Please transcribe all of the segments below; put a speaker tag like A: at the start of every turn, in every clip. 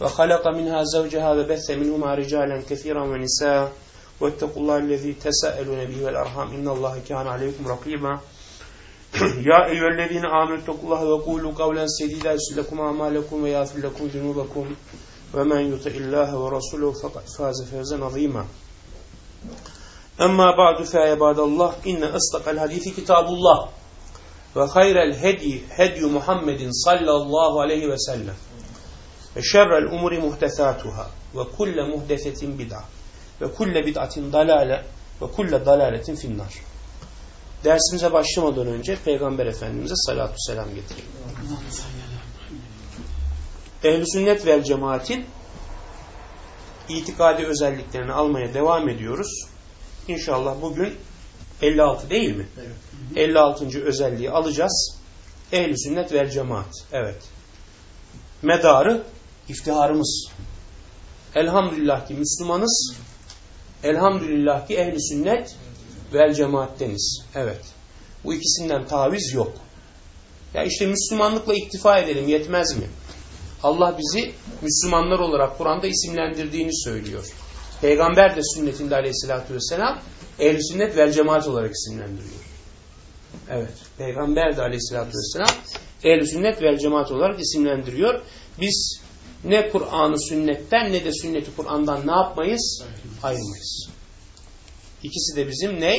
A: وخلق منها زوجها وبث منهما رجالا كثيرا ونساء. واتقوا الله الذي تساءلون به والأرحام. إن الله كان عليكم رقيبا. يا أيها الذين آمنوا اتقوا الله وقولوا قولا سديدا. يصلح لكم أعمالكم ويغفر لكم ذنوبكم. ومن يطع الله ورسوله فقد فاز فوزا عظيما. أما بعد فيا عباد الله إن أصدق الحديث كتاب الله. وخير الهدي هدي محمد صلى الله عليه وسلم. Ve şerrel umuri muhtesatuhâ ve kulle muhdesetin bid'a ve kulle bid'atin dalale ve kulle dalaletin finnar. Dersimize başlamadan önce Peygamber Efendimiz'e salatu selam getirelim. Ehl-i sünnet vel cemaatin itikadi özelliklerini almaya devam ediyoruz. İnşallah bugün 56 değil mi? Evet. 56. özelliği alacağız. Ehl-i sünnet vel cemaat. Evet. Medarı iftiharımız. Elhamdülillah ki Müslümanız. Elhamdülillah ki ehli sünnet vel cemaatteniz. Evet. Bu ikisinden taviz yok. Ya işte Müslümanlıkla iktifa edelim yetmez mi? Allah bizi Müslümanlar olarak Kur'an'da isimlendirdiğini söylüyor. Peygamber de sünnetinde aleyhissalatü vesselam ehl sünnet vel cemaat olarak isimlendiriyor. Evet. Peygamber de aleyhissalatü vesselam ehl sünnet vel cemaat olarak isimlendiriyor. Biz ne Kur'an'ı sünnetten ne de sünneti Kur'an'dan ne yapmayız? Ayırmayız. İkisi de bizim ne?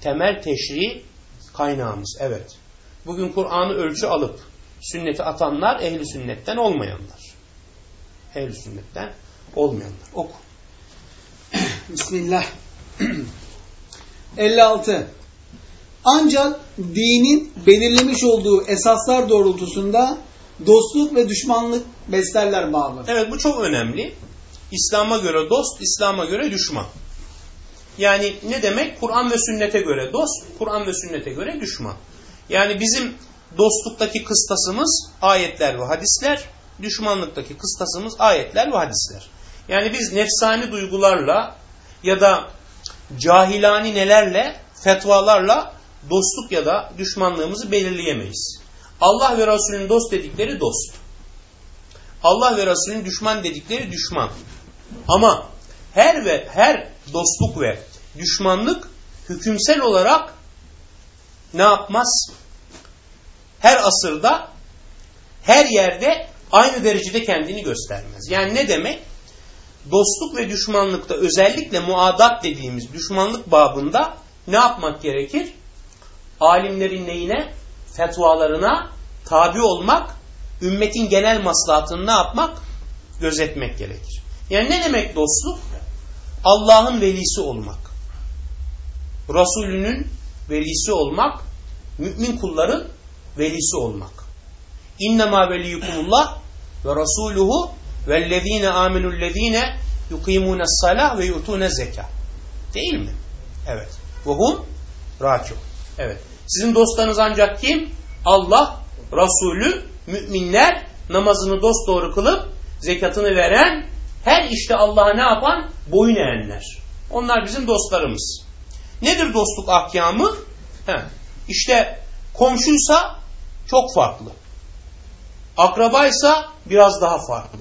A: Temel teşri kaynağımız. Evet. Bugün Kur'an'ı ölçü alıp sünneti atanlar ehli sünnetten olmayanlar. Ehli sünnetten olmayanlar. Oku.
B: Bismillah. 56. Ancak dinin belirlemiş olduğu esaslar doğrultusunda dostluk ve düşmanlık beslerler bağlı.
A: Evet bu çok önemli. İslam'a göre dost, İslam'a göre düşman. Yani ne demek? Kur'an ve sünnete göre dost, Kur'an ve sünnete göre düşman. Yani bizim dostluktaki kıstasımız ayetler ve hadisler, düşmanlıktaki kıstasımız ayetler ve hadisler. Yani biz nefsani duygularla ya da cahilani nelerle, fetvalarla dostluk ya da düşmanlığımızı belirleyemeyiz. Allah ve Resulünün dost dedikleri dost. Allah ve Resulünün düşman dedikleri düşman. Ama her ve her dostluk ve düşmanlık hükümsel olarak ne yapmaz? Her asırda, her yerde aynı derecede kendini göstermez. Yani ne demek? Dostluk ve düşmanlıkta özellikle muadat dediğimiz düşmanlık babında ne yapmak gerekir? Alimlerin neyine? Fetvalarına tabi olmak ümmetin genel maslahatını ne yapmak? Gözetmek gerekir. Yani ne demek dostluk? Allah'ın velisi olmak. Resulünün velisi olmak. Mümin kulların velisi olmak. İnnemâ veliyukumullah ve rasuluhu vellezîne âmenullezîne yukîmûnes salâh ve yu'tûne zekâ. Değil mi? Evet. Ve hum râkûn. Evet. Sizin dostlarınız ancak kim? Allah, Resulü müminler namazını dosdoğru kılıp zekatını veren her işte Allah'a ne yapan? Boyun eğenler. Onlar bizim dostlarımız. Nedir dostluk ahkamı? He. İşte komşuysa çok farklı. Akrabaysa biraz daha farklı.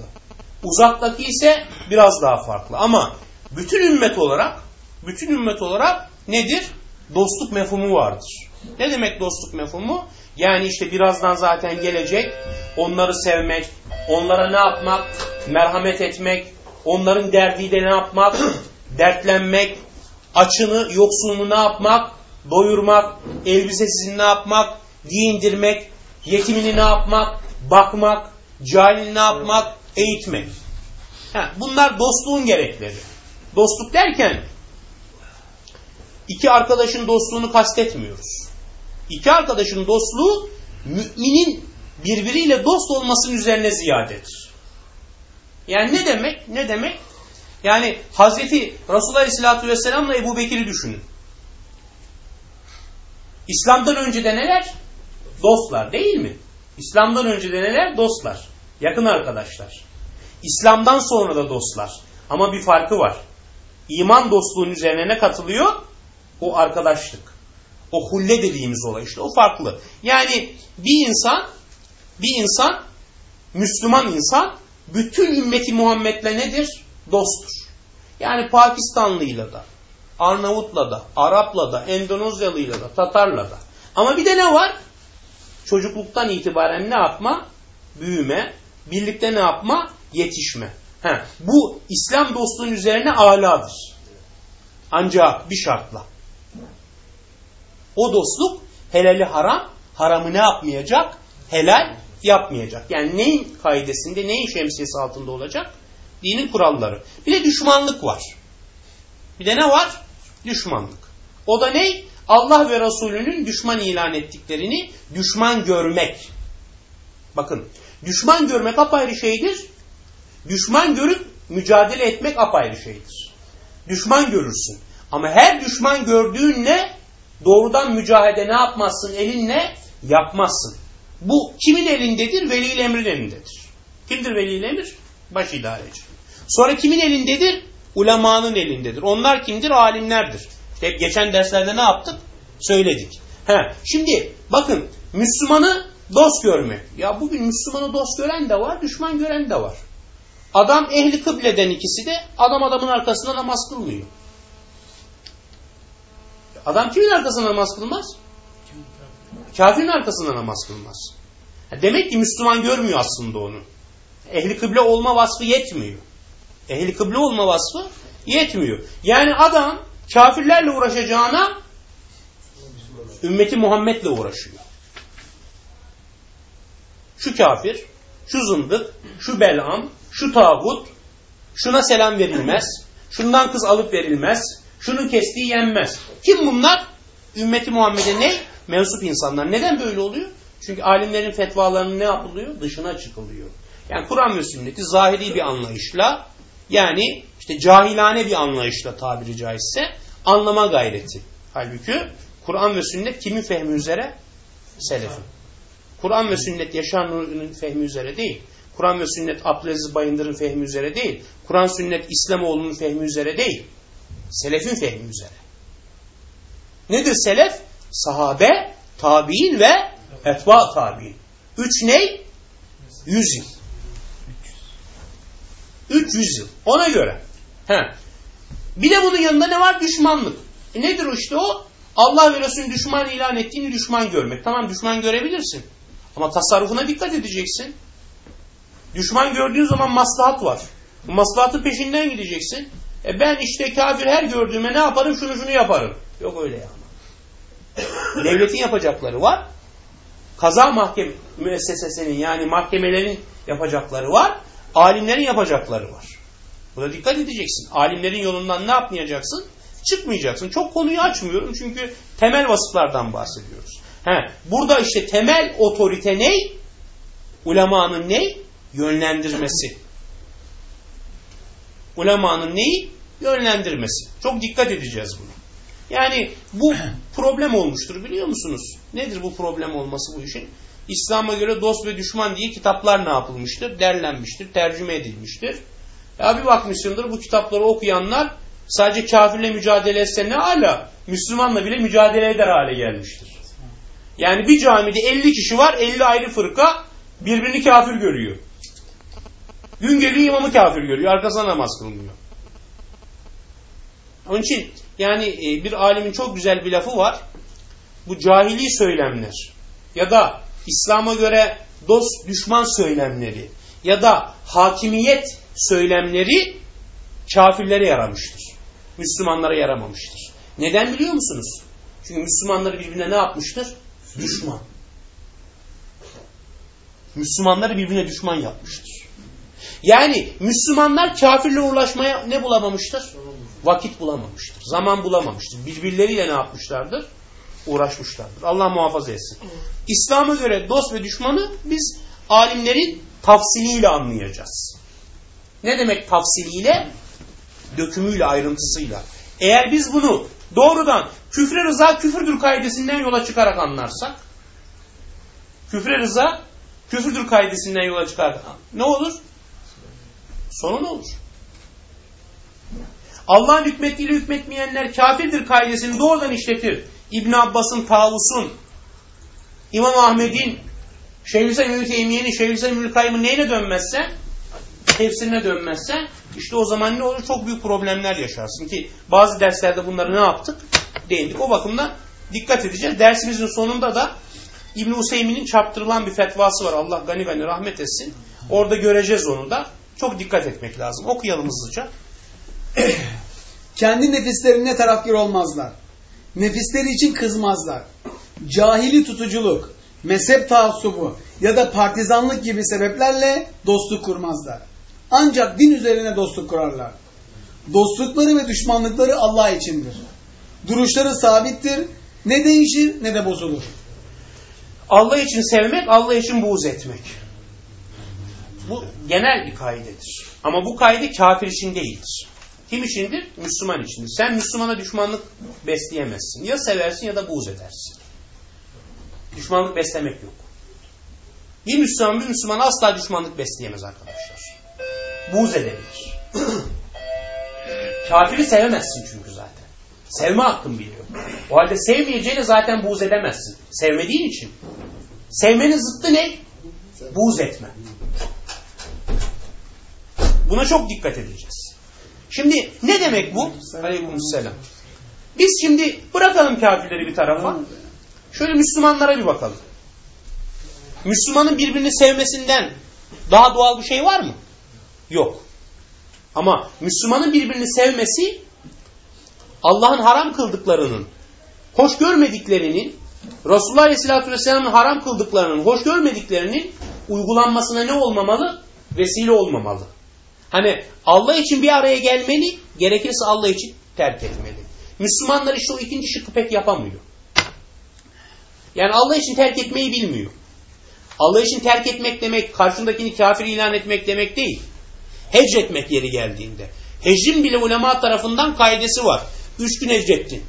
A: Uzaktaki ise biraz daha farklı. Ama bütün ümmet olarak bütün ümmet olarak nedir? Dostluk mefhumu vardır. Ne demek dostluk mefhumu? Yani işte birazdan zaten gelecek. Onları sevmek, onlara ne yapmak? Merhamet etmek, onların derdiyle ne yapmak? Dertlenmek, açını, yoksulunu ne yapmak? Doyurmak, elbisesini ne yapmak? Giyindirmek, yetimini ne yapmak? Bakmak, cahilini ne yapmak? Eğitmek. Ha, bunlar dostluğun gerekleri. Dostluk derken iki arkadaşın dostluğunu kastetmiyoruz. İki arkadaşın dostluğu müminin birbiriyle dost olmasının üzerine ziyadedir. Yani ne demek? Ne demek? Yani Hazreti Resulullah Aleyhisselatü Vesselam'la Ebu Bekir'i düşünün. İslam'dan önce de neler? Dostlar değil mi? İslam'dan önce de neler? Dostlar. Yakın arkadaşlar. İslam'dan sonra da dostlar. Ama bir farkı var. İman dostluğun üzerine ne katılıyor? O arkadaşlık. O hulle dediğimiz olay işte o farklı. Yani bir insan bir insan Müslüman insan bütün ümmeti Muhammed'le nedir? Dosttur. Yani Pakistanlıyla da, Arnavutla da, Arapla da, Endonezyalıyla da, Tatarla da. Ama bir de ne var? Çocukluktan itibaren ne yapma? Büyüme. Birlikte ne yapma? Yetişme. He, bu İslam dostluğun üzerine aladır. Ancak bir şartla. O dostluk helali haram, haramı ne yapmayacak? Helal yapmayacak. Yani neyin kaidesinde, neyin şemsiyesi altında olacak? Dinin kuralları. Bir de düşmanlık var. Bir de ne var? Düşmanlık. O da ne? Allah ve Resulünün düşman ilan ettiklerini düşman görmek. Bakın, düşman görmek apayrı şeydir. Düşman görüp mücadele etmek apayrı şeydir. Düşman görürsün. Ama her düşman gördüğünle doğrudan mücadele ne yapmazsın? Elinle yapmazsın. Bu kimin elindedir? Veli emrin elindedir. Kimdir veli emir? Baş idareci. Sonra kimin elindedir? Ulemanın elindedir. Onlar kimdir? Alimlerdir. İşte hep geçen derslerde ne yaptık? Söyledik. He, şimdi bakın Müslümanı dost görmek. Ya bugün Müslümanı dost gören de var, düşman gören de var. Adam ehli kıbleden ikisi de adam adamın arkasında namaz kılmıyor. Adam kimin arkasında namaz kılmaz? Kafirin arkasında namaz kılmaz. Demek ki Müslüman görmüyor aslında onu. Ehli kıble olma vasfı yetmiyor. Ehli kıble olma vasfı yetmiyor. Yani adam kafirlerle uğraşacağına ümmeti Muhammed'le uğraşıyor. Şu kafir, şu zındık, şu belam, şu tağut, şuna selam verilmez, şundan kız alıp verilmez, şunun kestiği yenmez. Kim bunlar? Ümmeti Muhammed'e ne? Mensup insanlar. Neden böyle oluyor? Çünkü alimlerin fetvalarının ne yapılıyor? Dışına çıkılıyor. Yani Kur'an ve sünneti zahiri bir anlayışla yani işte cahilane bir anlayışla tabiri caizse anlama gayreti. Halbuki Kur'an ve sünnet kimin fehmi üzere? Selefin. Kur'an ve sünnet Yaşar Nuri'nin fehmi üzere değil. Kur'an ve sünnet Abdülaziz Bayındır'ın fehmi üzere değil. Kur'an sünnet İslamoğlu'nun fehmi üzere değil. Selefin fehmi üzere. Nedir selef? Sahabe, tabi'in ve etba tabi'in. Üç ney? Yüz yıl. Üç yüz yıl. Ona göre. He. Bir de bunun yanında ne var? Düşmanlık. E nedir işte o? Allah ve Resulün düşman ilan ettiğini düşman görmek. Tamam düşman görebilirsin. Ama tasarrufuna dikkat edeceksin. Düşman gördüğün zaman maslahat var. Bu maslahatın peşinden gideceksin. E ben işte kafir her gördüğüme ne yaparım? Şunu şunu yaparım. Yok öyle ya. Devletin yapacakları var. Kaza mahkeme müessesesinin yani mahkemelerin yapacakları var. Alimlerin yapacakları var. Buna dikkat edeceksin. Alimlerin yolundan ne yapmayacaksın? Çıkmayacaksın. Çok konuyu açmıyorum çünkü temel vasıflardan bahsediyoruz. He, burada işte temel otorite ne? Ulemanın ne? Yönlendirmesi. Ulemanın neyi? Yönlendirmesi. Çok dikkat edeceğiz buna. Yani bu problem olmuştur biliyor musunuz? Nedir bu problem olması bu işin? İslam'a göre dost ve düşman diye kitaplar ne yapılmıştır? Derlenmiştir, tercüme edilmiştir. Ya bir bakmışsındır bu kitapları okuyanlar sadece kafirle mücadele etse ne hala Müslümanla bile mücadele eder hale gelmiştir. Yani bir camide 50 kişi var, 50 ayrı fırka birbirini kafir görüyor. Gün geliyor imamı kafir görüyor, arkasına namaz kılmıyor. Onun için yani e, bir alimin çok güzel bir lafı var. Bu cahili söylemler ya da İslam'a göre dost düşman söylemleri ya da hakimiyet söylemleri kafirlere yaramıştır. Müslümanlara yaramamıştır. Neden biliyor musunuz? Çünkü Müslümanları birbirine ne yapmıştır? Düşman. Müslümanları birbirine düşman yapmıştır. Yani Müslümanlar kafirle uğraşmaya ne bulamamıştır? Vakit bulamamıştır. Zaman bulamamıştır. Birbirleriyle ne yapmışlardır? Uğraşmışlardır. Allah muhafaza etsin. İslam'a göre dost ve düşmanı biz alimlerin tafsiliyle anlayacağız. Ne demek tafsiliyle? Dökümüyle, ayrıntısıyla. Eğer biz bunu doğrudan küfre rıza küfürdür kaidesinden yola çıkarak anlarsak, küfre rıza küfürdür kaidesinden yola çıkarak ne olur? Sonu ne olur? Allah'ın hükmettiğiyle hükmetmeyenler kafirdir kaidesini doğrudan işletir. İbn Abbas'ın, Tavus'un, İmam Ahmet'in, Şeyhülislam İbn Teymiye'nin, Şeyhülislam İbn Kayyım'ın neyine dönmezse, tefsirine dönmezse, işte o zaman ne olur? Çok büyük problemler yaşarsın ki bazı derslerde bunları ne yaptık? Değindik. O bakımdan dikkat edeceğiz. Dersimizin sonunda da İbn Useymin'in çarptırılan bir fetvası var. Allah gani gani rahmet etsin. Orada göreceğiz onu da. Çok dikkat etmek lazım. Okuyalım hızlıca.
B: Kendi nefislerine tarafgir olmazlar. Nefisleri için kızmazlar. Cahili tutuculuk, mezhep taassubu ya da partizanlık gibi sebeplerle dostluk kurmazlar. Ancak din üzerine dostluk kurarlar. Dostlukları ve düşmanlıkları Allah içindir. Duruşları sabittir. Ne değişir ne de bozulur.
A: Allah için sevmek, Allah için buğz etmek. Bu genel bir kaidedir. Ama bu kaide kafir için değildir. Kim içindir? Müslüman içindir. Sen Müslümana düşmanlık besleyemezsin. Ya seversin ya da buğz edersin. Düşmanlık beslemek yok. Bir Müslüman bir Müslüman asla düşmanlık besleyemez arkadaşlar. Buğz edebilir. Kafiri sevemezsin çünkü zaten. Sevme hakkın biliyor. O halde sevmeyeceğine zaten buğz edemezsin. Sevmediğin için. Sevmenin zıttı ne? Buğz etme. Buna çok dikkat edeceğiz. Şimdi ne demek bu? Aleykümselam. Biz şimdi bırakalım kafirleri bir tarafa. Şöyle Müslümanlara bir bakalım. Müslümanın birbirini sevmesinden daha doğal bir şey var mı? Yok. Ama Müslümanın birbirini sevmesi Allah'ın haram kıldıklarının, hoş görmediklerinin, Resulullah Aleyhisselatü Vesselam'ın haram kıldıklarının, hoş görmediklerinin uygulanmasına ne olmamalı? Vesile olmamalı. Hani Allah için bir araya gelmeli, gerekirse Allah için terk etmeli. Müslümanlar işte o ikinci şıkkı pek yapamıyor. Yani Allah için terk etmeyi bilmiyor. Allah için terk etmek demek, karşındakini kafir ilan etmek demek değil. Hecretmek yeri geldiğinde. Hecrin bile ulema tarafından kaidesi var. Üç gün hecrettin.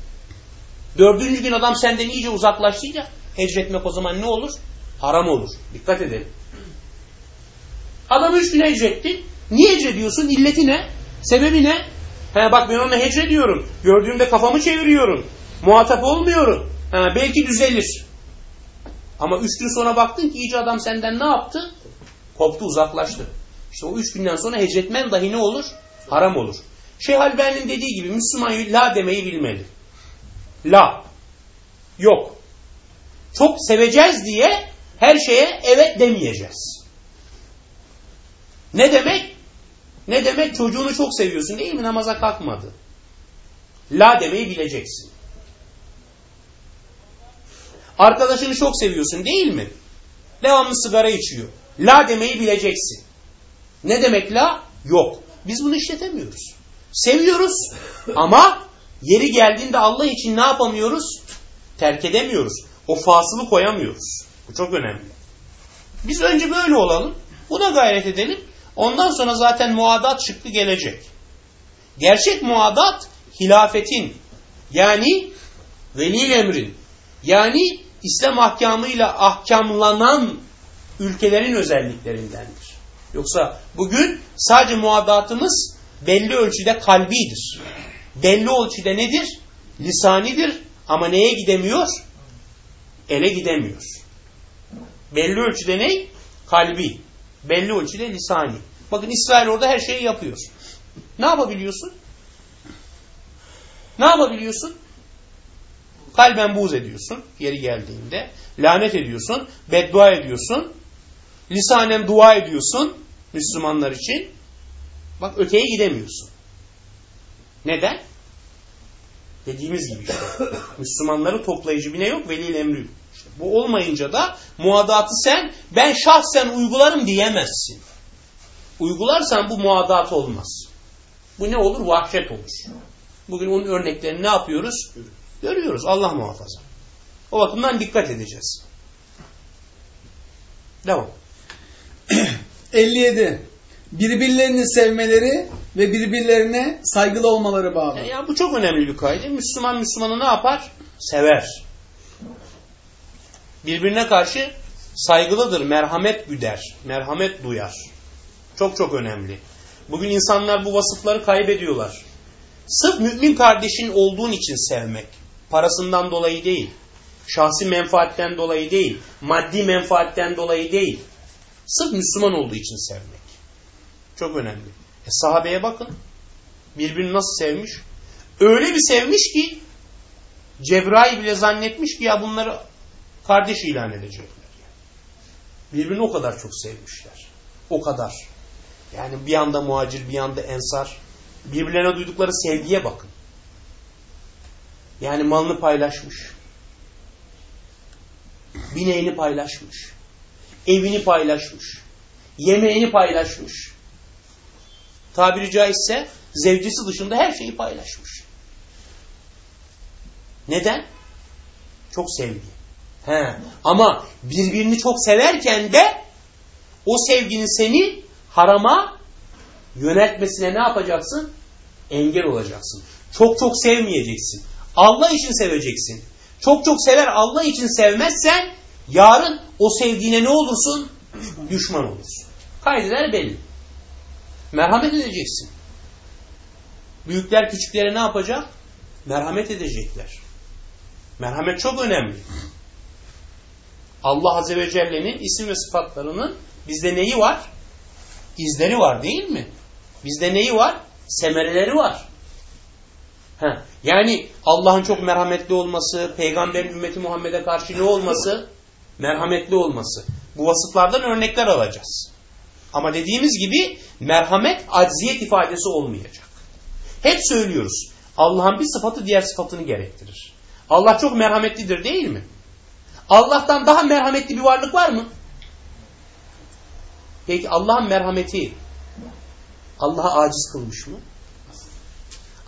A: Dördüncü gün adam senden iyice uzaklaştıysa hecretmek o zaman ne olur? Haram olur. Dikkat edelim. Adam üç gün hecretti. Niye hecrediyorsun? İlleti ne? Sebebi ne? He bak ben ona hecrediyorum. Gördüğümde kafamı çeviriyorum. Muhatap olmuyorum. He, belki düzelir. Ama üç gün sonra baktın ki iyice adam senden ne yaptı? Koptu uzaklaştı. İşte o üç günden sonra hecretmen dahi ne olur? Haram olur. Şeyh Albani'nin dediği gibi Müslüman la demeyi bilmeli. La. Yok. Çok seveceğiz diye her şeye evet demeyeceğiz. Ne demek? Ne demek? Çocuğunu çok seviyorsun değil mi? Namaza kalkmadı. La demeyi bileceksin. Arkadaşını çok seviyorsun değil mi? Devamlı sigara içiyor. La demeyi bileceksin. Ne demek la? Yok. Biz bunu işletemiyoruz. Seviyoruz ama yeri geldiğinde Allah için ne yapamıyoruz? Terk edemiyoruz. O fasılı koyamıyoruz. Bu çok önemli. Biz önce böyle olalım. Buna gayret edelim. Ondan sonra zaten muadat çıktı gelecek. Gerçek muadat hilafetin yani veli emrin yani İslam ahkamıyla ahkamlanan ülkelerin özelliklerindendir. Yoksa bugün sadece muadatımız belli ölçüde kalbidir. Belli ölçüde nedir? Lisanidir ama neye gidemiyor? Ele gidemiyor. Belli ölçüde ne? Kalbi. Belli ölçüde lisani. Bakın İsrail orada her şeyi yapıyor. Ne yapabiliyorsun? Ne yapabiliyorsun? Kalben buğz ediyorsun yeri geldiğinde. Lanet ediyorsun. Beddua ediyorsun. Lisanen dua ediyorsun Müslümanlar için. Bak öteye gidemiyorsun. Neden? Dediğimiz gibi işte. Müslümanları toplayıcı bir ne yok? Velil emri. İşte bu olmayınca da muadatı sen ben şahsen uygularım diyemezsin. Uygularsan bu muadat olmaz. Bu ne olur? Vahşet olur. Bugün onun örneklerini ne yapıyoruz? Görüyoruz. Allah muhafaza. O bakımdan dikkat edeceğiz. Devam.
B: 57. birbirlerini sevmeleri ve birbirlerine saygılı olmaları bağlı.
A: Ya bu çok önemli bir kaydı. Müslüman Müslümanı ne yapar? Sever. Birbirine karşı saygılıdır, merhamet güder, merhamet duyar. Çok çok önemli. Bugün insanlar bu vasıfları kaybediyorlar. Sırf mümin kardeşin olduğun için sevmek. Parasından dolayı değil. Şahsi menfaatten dolayı değil. Maddi menfaatten dolayı değil. Sırf Müslüman olduğu için sevmek. Çok önemli. E, sahabeye bakın. Birbirini nasıl sevmiş? Öyle bir sevmiş ki Cebrail bile zannetmiş ki ya bunları kardeş ilan edecekler. Birbirini o kadar çok sevmişler. O kadar. Yani bir yanda muhacir, bir yanda ensar. Birbirlerine duydukları sevgiye bakın. Yani malını paylaşmış. Bineğini paylaşmış. Evini paylaşmış. Yemeğini paylaşmış. Tabiri caizse zevcisi dışında her şeyi paylaşmış. Neden? Çok sevgi. He. Ama birbirini çok severken de o sevginin seni harama yöneltmesine ne yapacaksın? Engel olacaksın. Çok çok sevmeyeceksin. Allah için seveceksin. Çok çok sever Allah için sevmezsen yarın o sevdiğine ne olursun? Düşman olursun. Kaydeler belli. Merhamet edeceksin. Büyükler küçüklere ne yapacak? Merhamet edecekler. Merhamet çok önemli. Allah Azze ve Celle'nin isim ve sıfatlarının bizde neyi var? İzleri var değil mi? Bizde neyi var? Semereleri var. Heh. Yani Allah'ın çok merhametli olması, peygamberin ümmeti Muhammed'e karşı ne olması? Merhametli olması. Bu vasıflardan örnekler alacağız. Ama dediğimiz gibi merhamet acziyet ifadesi olmayacak. Hep söylüyoruz. Allah'ın bir sıfatı diğer sıfatını gerektirir. Allah çok merhametlidir değil mi? Allah'tan daha merhametli bir varlık var mı? Peki Allah'ın merhameti Allah'a aciz kılmış mı?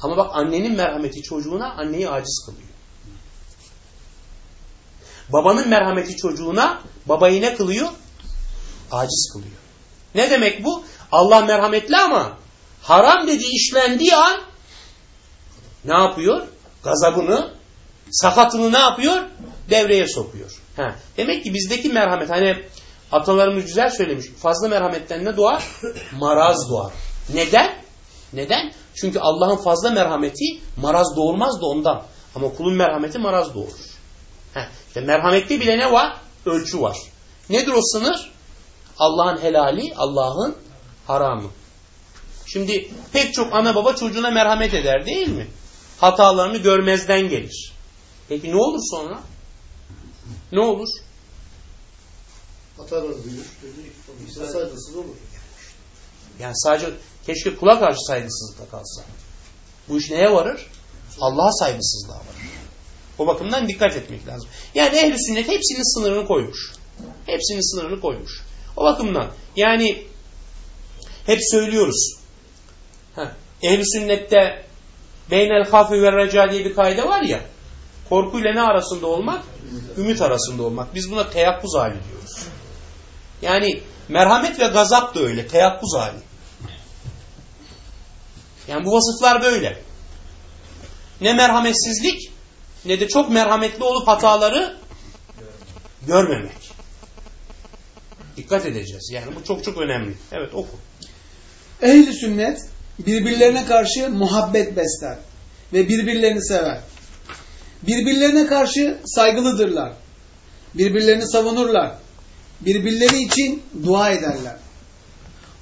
A: Ama bak annenin merhameti çocuğuna anneyi aciz kılıyor. Babanın merhameti çocuğuna babayı ne kılıyor? Aciz kılıyor. Ne demek bu? Allah merhametli ama haram dediği işlendiği an ne yapıyor? Gazabını, sakatını ne yapıyor? Devreye sokuyor. Ha. Demek ki bizdeki merhamet hani atalarımız güzel söylemiş. Fazla merhametten ne doğar? Maraz doğar. Neden? Neden? Çünkü Allah'ın fazla merhameti maraz doğurmaz da ondan. Ama kulun merhameti maraz doğurur. Heh. İşte merhamette bile ne var? Ölçü var. Nedir o sınır? Allah'ın helali, Allah'ın haramı. Şimdi pek çok ana baba çocuğuna merhamet eder değil mi? Hatalarını görmezden gelir. Peki ne olur sonra? Ne olur?
C: Hatalar büyür. İnsan saygısız olur.
A: Yani sadece keşke kula karşı saygısızlıkla kalsa. Bu iş neye varır? Allah'a saygısızlığa varır. O bakımdan dikkat etmek lazım. Yani ehli sünnet hepsinin sınırını koymuş. Hepsinin sınırını koymuş. O bakımdan yani hep söylüyoruz. Ehli sünnette beynel hafi ve reca diye bir kaide var ya. Korkuyla ne arasında olmak? Ümit arasında olmak. Biz buna teyakkuz hali diyoruz. Yani merhamet ve gazap da öyle. Teyakkuz hali. Yani bu vasıflar böyle. Ne merhametsizlik ne de çok merhametli olup hataları görmemek. Dikkat edeceğiz. Yani bu çok çok önemli. Evet oku.
B: Ehli sünnet birbirlerine karşı muhabbet besler ve birbirlerini sever. Birbirlerine karşı saygılıdırlar. Birbirlerini savunurlar. Birbirleri için dua ederler.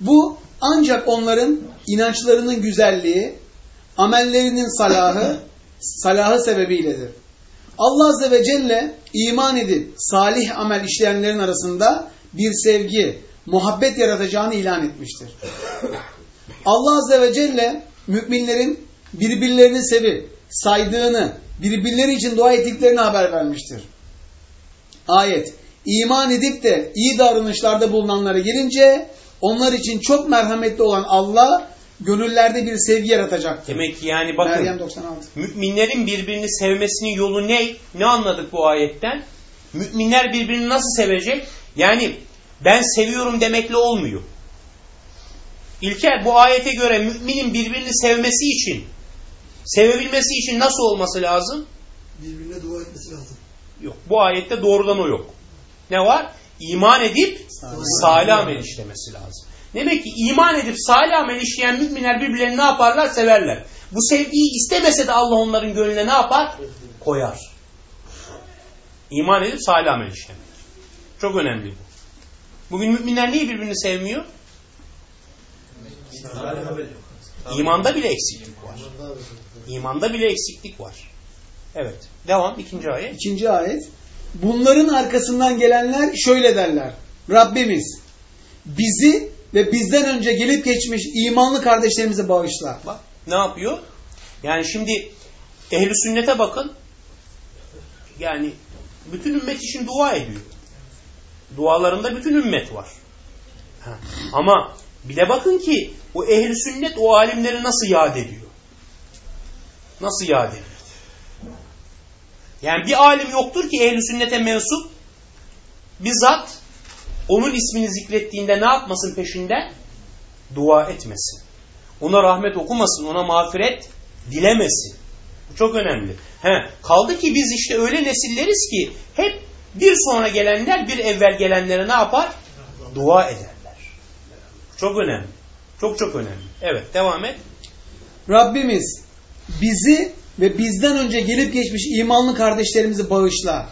B: Bu ancak onların inançlarının güzelliği, amellerinin salahı, salahı sebebiyledir. Allah Azze ve Celle iman edip salih amel işleyenlerin arasında bir sevgi, muhabbet yaratacağını ilan etmiştir. Allah Azze ve Celle müminlerin birbirlerini sevip saydığını, birbirleri için dua ettiklerini haber vermiştir. Ayet, iman edip de iyi davranışlarda bulunanlara gelince onlar için çok merhametli olan Allah gönüllerde bir sevgi yaratacaktır.
A: Demek ki yani bakın
B: Meryem 96.
A: müminlerin birbirini sevmesinin yolu ne? Ne anladık bu ayetten? Müminler birbirini nasıl sevecek? Yani ben seviyorum demekle olmuyor. İlker bu ayete göre müminin birbirini sevmesi için, sevebilmesi için nasıl olması lazım?
C: Birbirine dua etmesi lazım.
A: Yok. Bu ayette doğrudan o yok. Ne var? İman edip salih amel işlemesi lazım. Demek ki iman edip salih amel işleyen müminler birbirlerini ne yaparlar? Severler. Bu sevgiyi istemese de Allah onların gönlüne ne yapar? Koyar. İman edip salih amel işlemek. Çok önemli bu. Bugün müminler niye birbirini sevmiyor? İmanda bile eksiklik var. İmanda bile eksiklik var. Evet. Devam. ikinci ayet.
B: İkinci ayet. Bunların arkasından gelenler şöyle derler. Rabbimiz bizi ve bizden önce gelip geçmiş imanlı kardeşlerimizi bağışla.
A: Bak ne yapıyor? Yani şimdi ehli sünnete bakın. Yani bütün ümmet için dua ediyor. Dualarında bütün ümmet var. Ha. Ama bir de bakın ki o ehli sünnet o alimleri nasıl yad ediyor? Nasıl yad ediyor? Yani bir alim yoktur ki ehli sünnete mensup bizzat onun ismini zikrettiğinde ne yapmasın peşinden? Dua etmesin. Ona rahmet okumasın, ona mağfiret dilemesin. Bu çok önemli. He, kaldı ki biz işte öyle nesilleriz ki hep bir sonra gelenler bir evvel gelenlere ne yapar? Dua ederler. Çok önemli. Çok çok önemli. Evet devam et.
B: Rabbimiz bizi ve bizden önce gelip geçmiş imanlı kardeşlerimizi bağışla.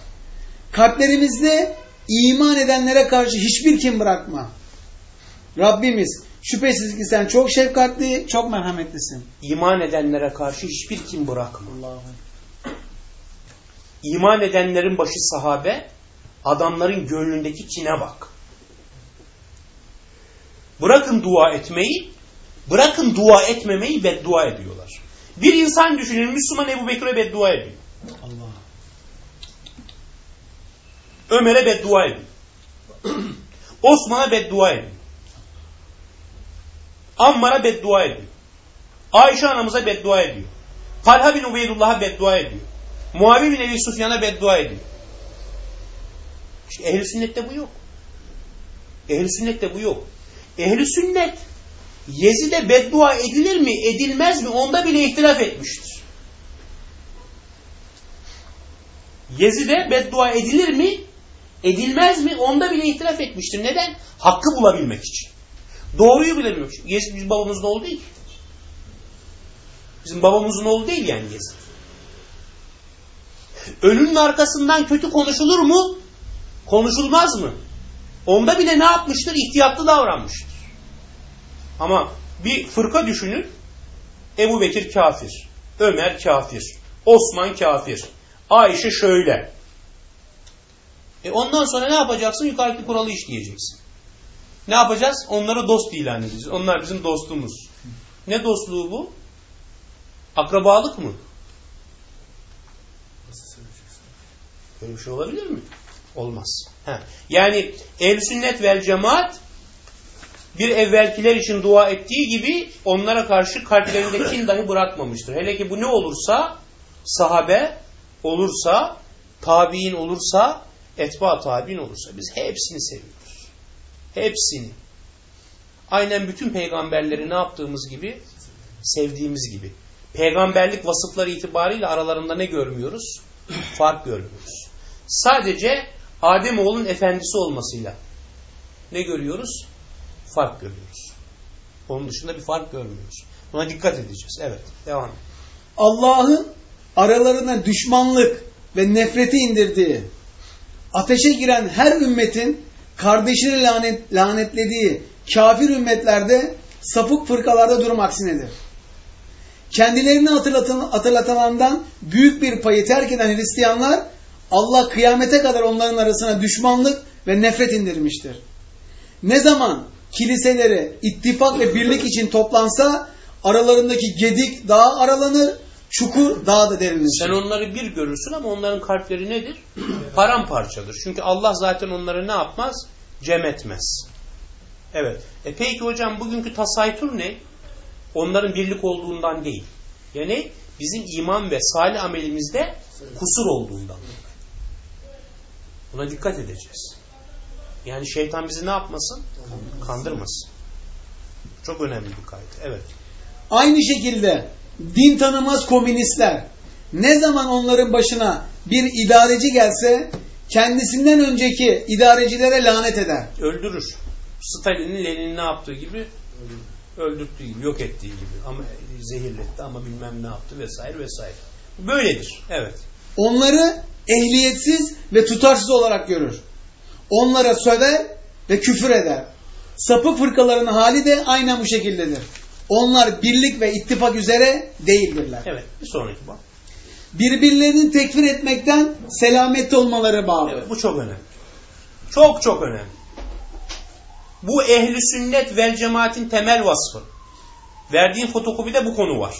B: Kalplerimizde iman edenlere karşı hiçbir kim bırakma. Rabbimiz şüphesiz ki sen çok şefkatli, çok merhametlisin.
A: İman edenlere karşı hiçbir kim bırakma. İman edenlerin başı sahabe, adamların gönlündeki kine bak. Bırakın dua etmeyi, bırakın dua etmemeyi beddua ediyorlar. Bir insan düşünün Müslüman Ebu Bekir'e beddua ediyor.
B: Allah.
A: Ömer'e beddua ediyor. Osman'a beddua ediyor. Ammar'a beddua ediyor. Ayşe anamıza beddua ediyor. Talha bin Ubeydullah'a beddua ediyor. Muavi bin Ebi Sufyan'a beddua ediyor. İşte ehl sünnette bu yok. ehl sünnette bu yok. ehl sünnet Yezid'e beddua edilir mi, edilmez mi onda bile ihtilaf etmiştir. Yezid'e beddua edilir mi, edilmez mi onda bile ihtilaf etmiştir. Neden? Hakkı bulabilmek için. Doğruyu bilebilmek. Yezid bizim babamızın oğlu değil. Bizim babamızın oğlu değil yani Yezid. Ölünün arkasından kötü konuşulur mu? Konuşulmaz mı? Onda bile ne yapmıştır? İhtiyatlı davranmıştır. Ama bir fırka düşünün. Ebu Bekir kafir. Ömer kafir. Osman kafir. Ayşe şöyle. E ondan sonra ne yapacaksın? Yukarıdaki kuralı işleyeceksin. Ne yapacağız? Onları dost ilan edeceğiz. Onlar bizim dostumuz. Ne dostluğu bu? Akrabalık mı? Böyle bir şey olabilir mi? Olmaz. He. Yani ehl sünnet vel cemaat bir evvelkiler için dua ettiği gibi onlara karşı kalplerinde kin dahi bırakmamıştır. Hele ki bu ne olursa sahabe olursa, tabi'in olursa, etba tabi'in olursa biz hepsini seviyoruz. Hepsini. Aynen bütün peygamberleri ne yaptığımız gibi sevdiğimiz gibi. Peygamberlik vasıfları itibariyle aralarında ne görmüyoruz? Fark görmüyoruz. Sadece Adem oğlun efendisi olmasıyla ne görüyoruz? Fark görüyoruz. Onun dışında bir fark görmüyoruz. Buna dikkat edeceğiz. Evet, devam.
B: Allah'ın aralarına düşmanlık ve nefreti indirdiği, ateşe giren her ümmetin kardeşini lanet, lanetlediği kafir ümmetlerde sapık fırkalarda durum aksinedir. Kendilerini hatırlatan, hatırlatılandan büyük bir payı terk eden Hristiyanlar Allah kıyamete kadar onların arasına düşmanlık ve nefret indirmiştir. Ne zaman kiliseleri ittifak ve birlik için toplansa aralarındaki gedik daha aralanır, çukur daha da derinleşir.
A: Sen onları bir görürsün ama onların kalpleri nedir? Paramparçadır. Çünkü Allah zaten onları ne yapmaz? Cem etmez. Evet. E peki hocam bugünkü tasaytur ne? Onların birlik olduğundan değil. Yani bizim iman ve salih amelimizde kusur olduğundan. Buna dikkat edeceğiz. Yani şeytan bizi ne yapmasın? Kandırmasın. Çok önemli bir kaydı. Evet.
B: Aynı şekilde din tanımaz komünistler ne zaman onların başına bir idareci gelse kendisinden önceki idarecilere lanet eder.
A: Öldürür. Stalin'in Lenin'in ne yaptığı gibi öldürttüğü gibi, yok ettiği gibi. Ama zehirletti ama bilmem ne yaptı vesaire vesaire. Böyledir. Evet.
B: Onları ehliyetsiz ve tutarsız olarak görür. Onlara söver ve küfür eder. Sapık fırkaların hali de aynen bu şekildedir. Onlar birlik ve ittifak üzere değildirler.
A: Evet. Bir sonraki bak.
B: Birbirlerini tekfir etmekten selamette olmaları bağlı.
A: Evet. Bu çok önemli. Çok çok önemli. Bu ehli sünnet vel cemaatin temel vasfı. Verdiğin fotokopide bu konu var.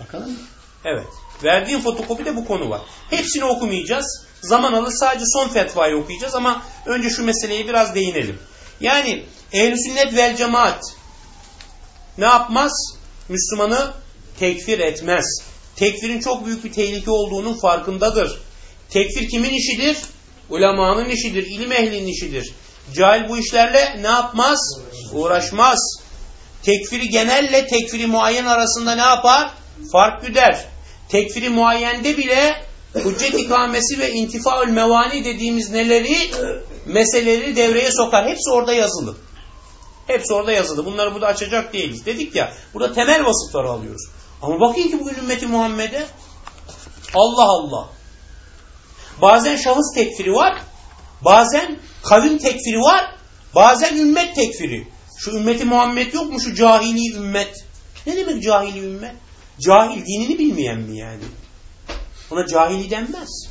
B: Bakalım mı?
A: Evet. Verdiğin fotokopide bu konu var. Hepsini okumayacağız. Zaman alır sadece son fetvayı okuyacağız ama önce şu meseleye biraz değinelim. Yani ehl sünnet vel cemaat ne yapmaz? Müslümanı tekfir etmez. Tekfirin çok büyük bir tehlike olduğunun farkındadır. Tekfir kimin işidir? Ulemanın işidir, ilim ehlinin işidir. Cahil bu işlerle ne yapmaz? Uğraşmaz. Tekfiri genelle tekfiri muayyen arasında ne yapar? Fark güder. Tekfiri muayyende bile hüccet ikamesi ve intifaül mevani dediğimiz neleri, meseleleri devreye sokar. Hepsi orada yazılı. Hepsi orada yazılı. Bunları burada açacak değiliz. Dedik ya, burada temel vasıfları alıyoruz. Ama bakın ki bugün ümmeti Muhammed'e Allah Allah. Bazen şahıs tekfiri var, bazen kavim tekfiri var, bazen ümmet tekfiri. Şu ümmeti Muhammed yok mu şu cahili ümmet? Ne demek cahili ümmet? Cahil dinini bilmeyen mi yani? Ona cahili denmez.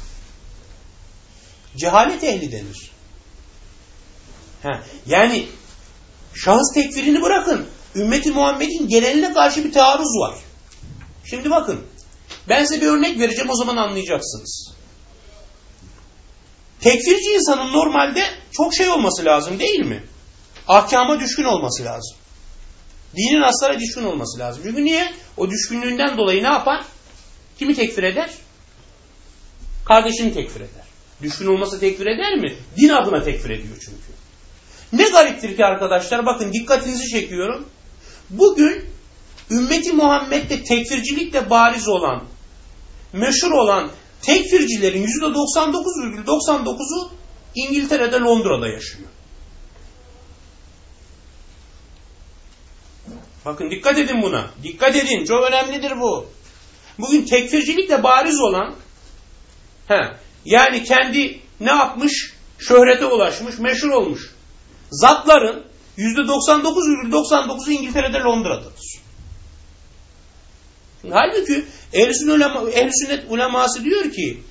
A: Cehalet ehli denir. Ha, yani şahıs tekfirini bırakın. Ümmeti Muhammed'in geneline karşı bir taarruz var. Şimdi bakın. Ben size bir örnek vereceğim o zaman anlayacaksınız. Tekfirci insanın normalde çok şey olması lazım değil mi? Ahkama düşkün olması lazım. Dinin aslara düşkün olması lazım. Çünkü niye? O düşkünlüğünden dolayı ne yapar? Kimi tekfir eder? Kardeşini tekfir eder. Düşkün olmasa tekfir eder mi? Din adına tekfir ediyor çünkü. Ne gariptir ki arkadaşlar bakın dikkatinizi çekiyorum. Bugün ümmeti Muhammed'de tekfircilikle bariz olan, meşhur olan tekfircilerin %99,99'u İngiltere'de Londra'da yaşıyor. Bakın dikkat edin buna. Dikkat edin. Çok önemlidir bu. Bugün tekfircilikle bariz olan he, yani kendi ne yapmış? Şöhrete ulaşmış, meşhur olmuş. Zatların %99,99'u İngiltere'de Londra'dadır. Halbuki ehl ulema, sünnet uleması diyor ki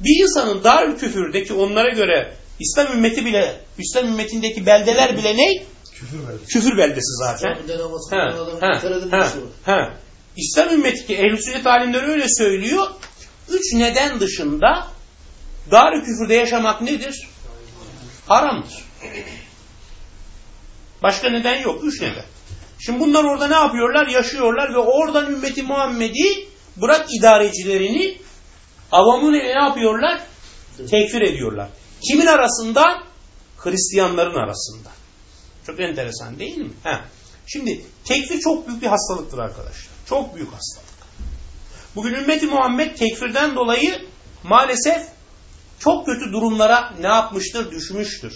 A: bir insanın dar küfürdeki onlara göre İslam ümmeti bile İslam ümmetindeki beldeler bile ne?
C: Küfür verdi.
A: Küfür beldesi zaten. Ha, ha, ha. İslam ümmeti ki ehl sünnet alimleri öyle söylüyor. Üç neden dışında dar küfürde yaşamak nedir? Haramdır. Başka neden yok. Üç neden. Şimdi bunlar orada ne yapıyorlar? Yaşıyorlar ve oradan ümmeti Muhammed'i bırak idarecilerini avamın ne yapıyorlar? Tekfir ediyorlar. Kimin arasında? Hristiyanların arasında. Çok enteresan değil mi? He. Şimdi tekfir çok büyük bir hastalıktır arkadaşlar. Çok büyük hastalık. Bugün ümmeti Muhammed tekfirden dolayı maalesef çok kötü durumlara ne yapmıştır? Düşmüştür.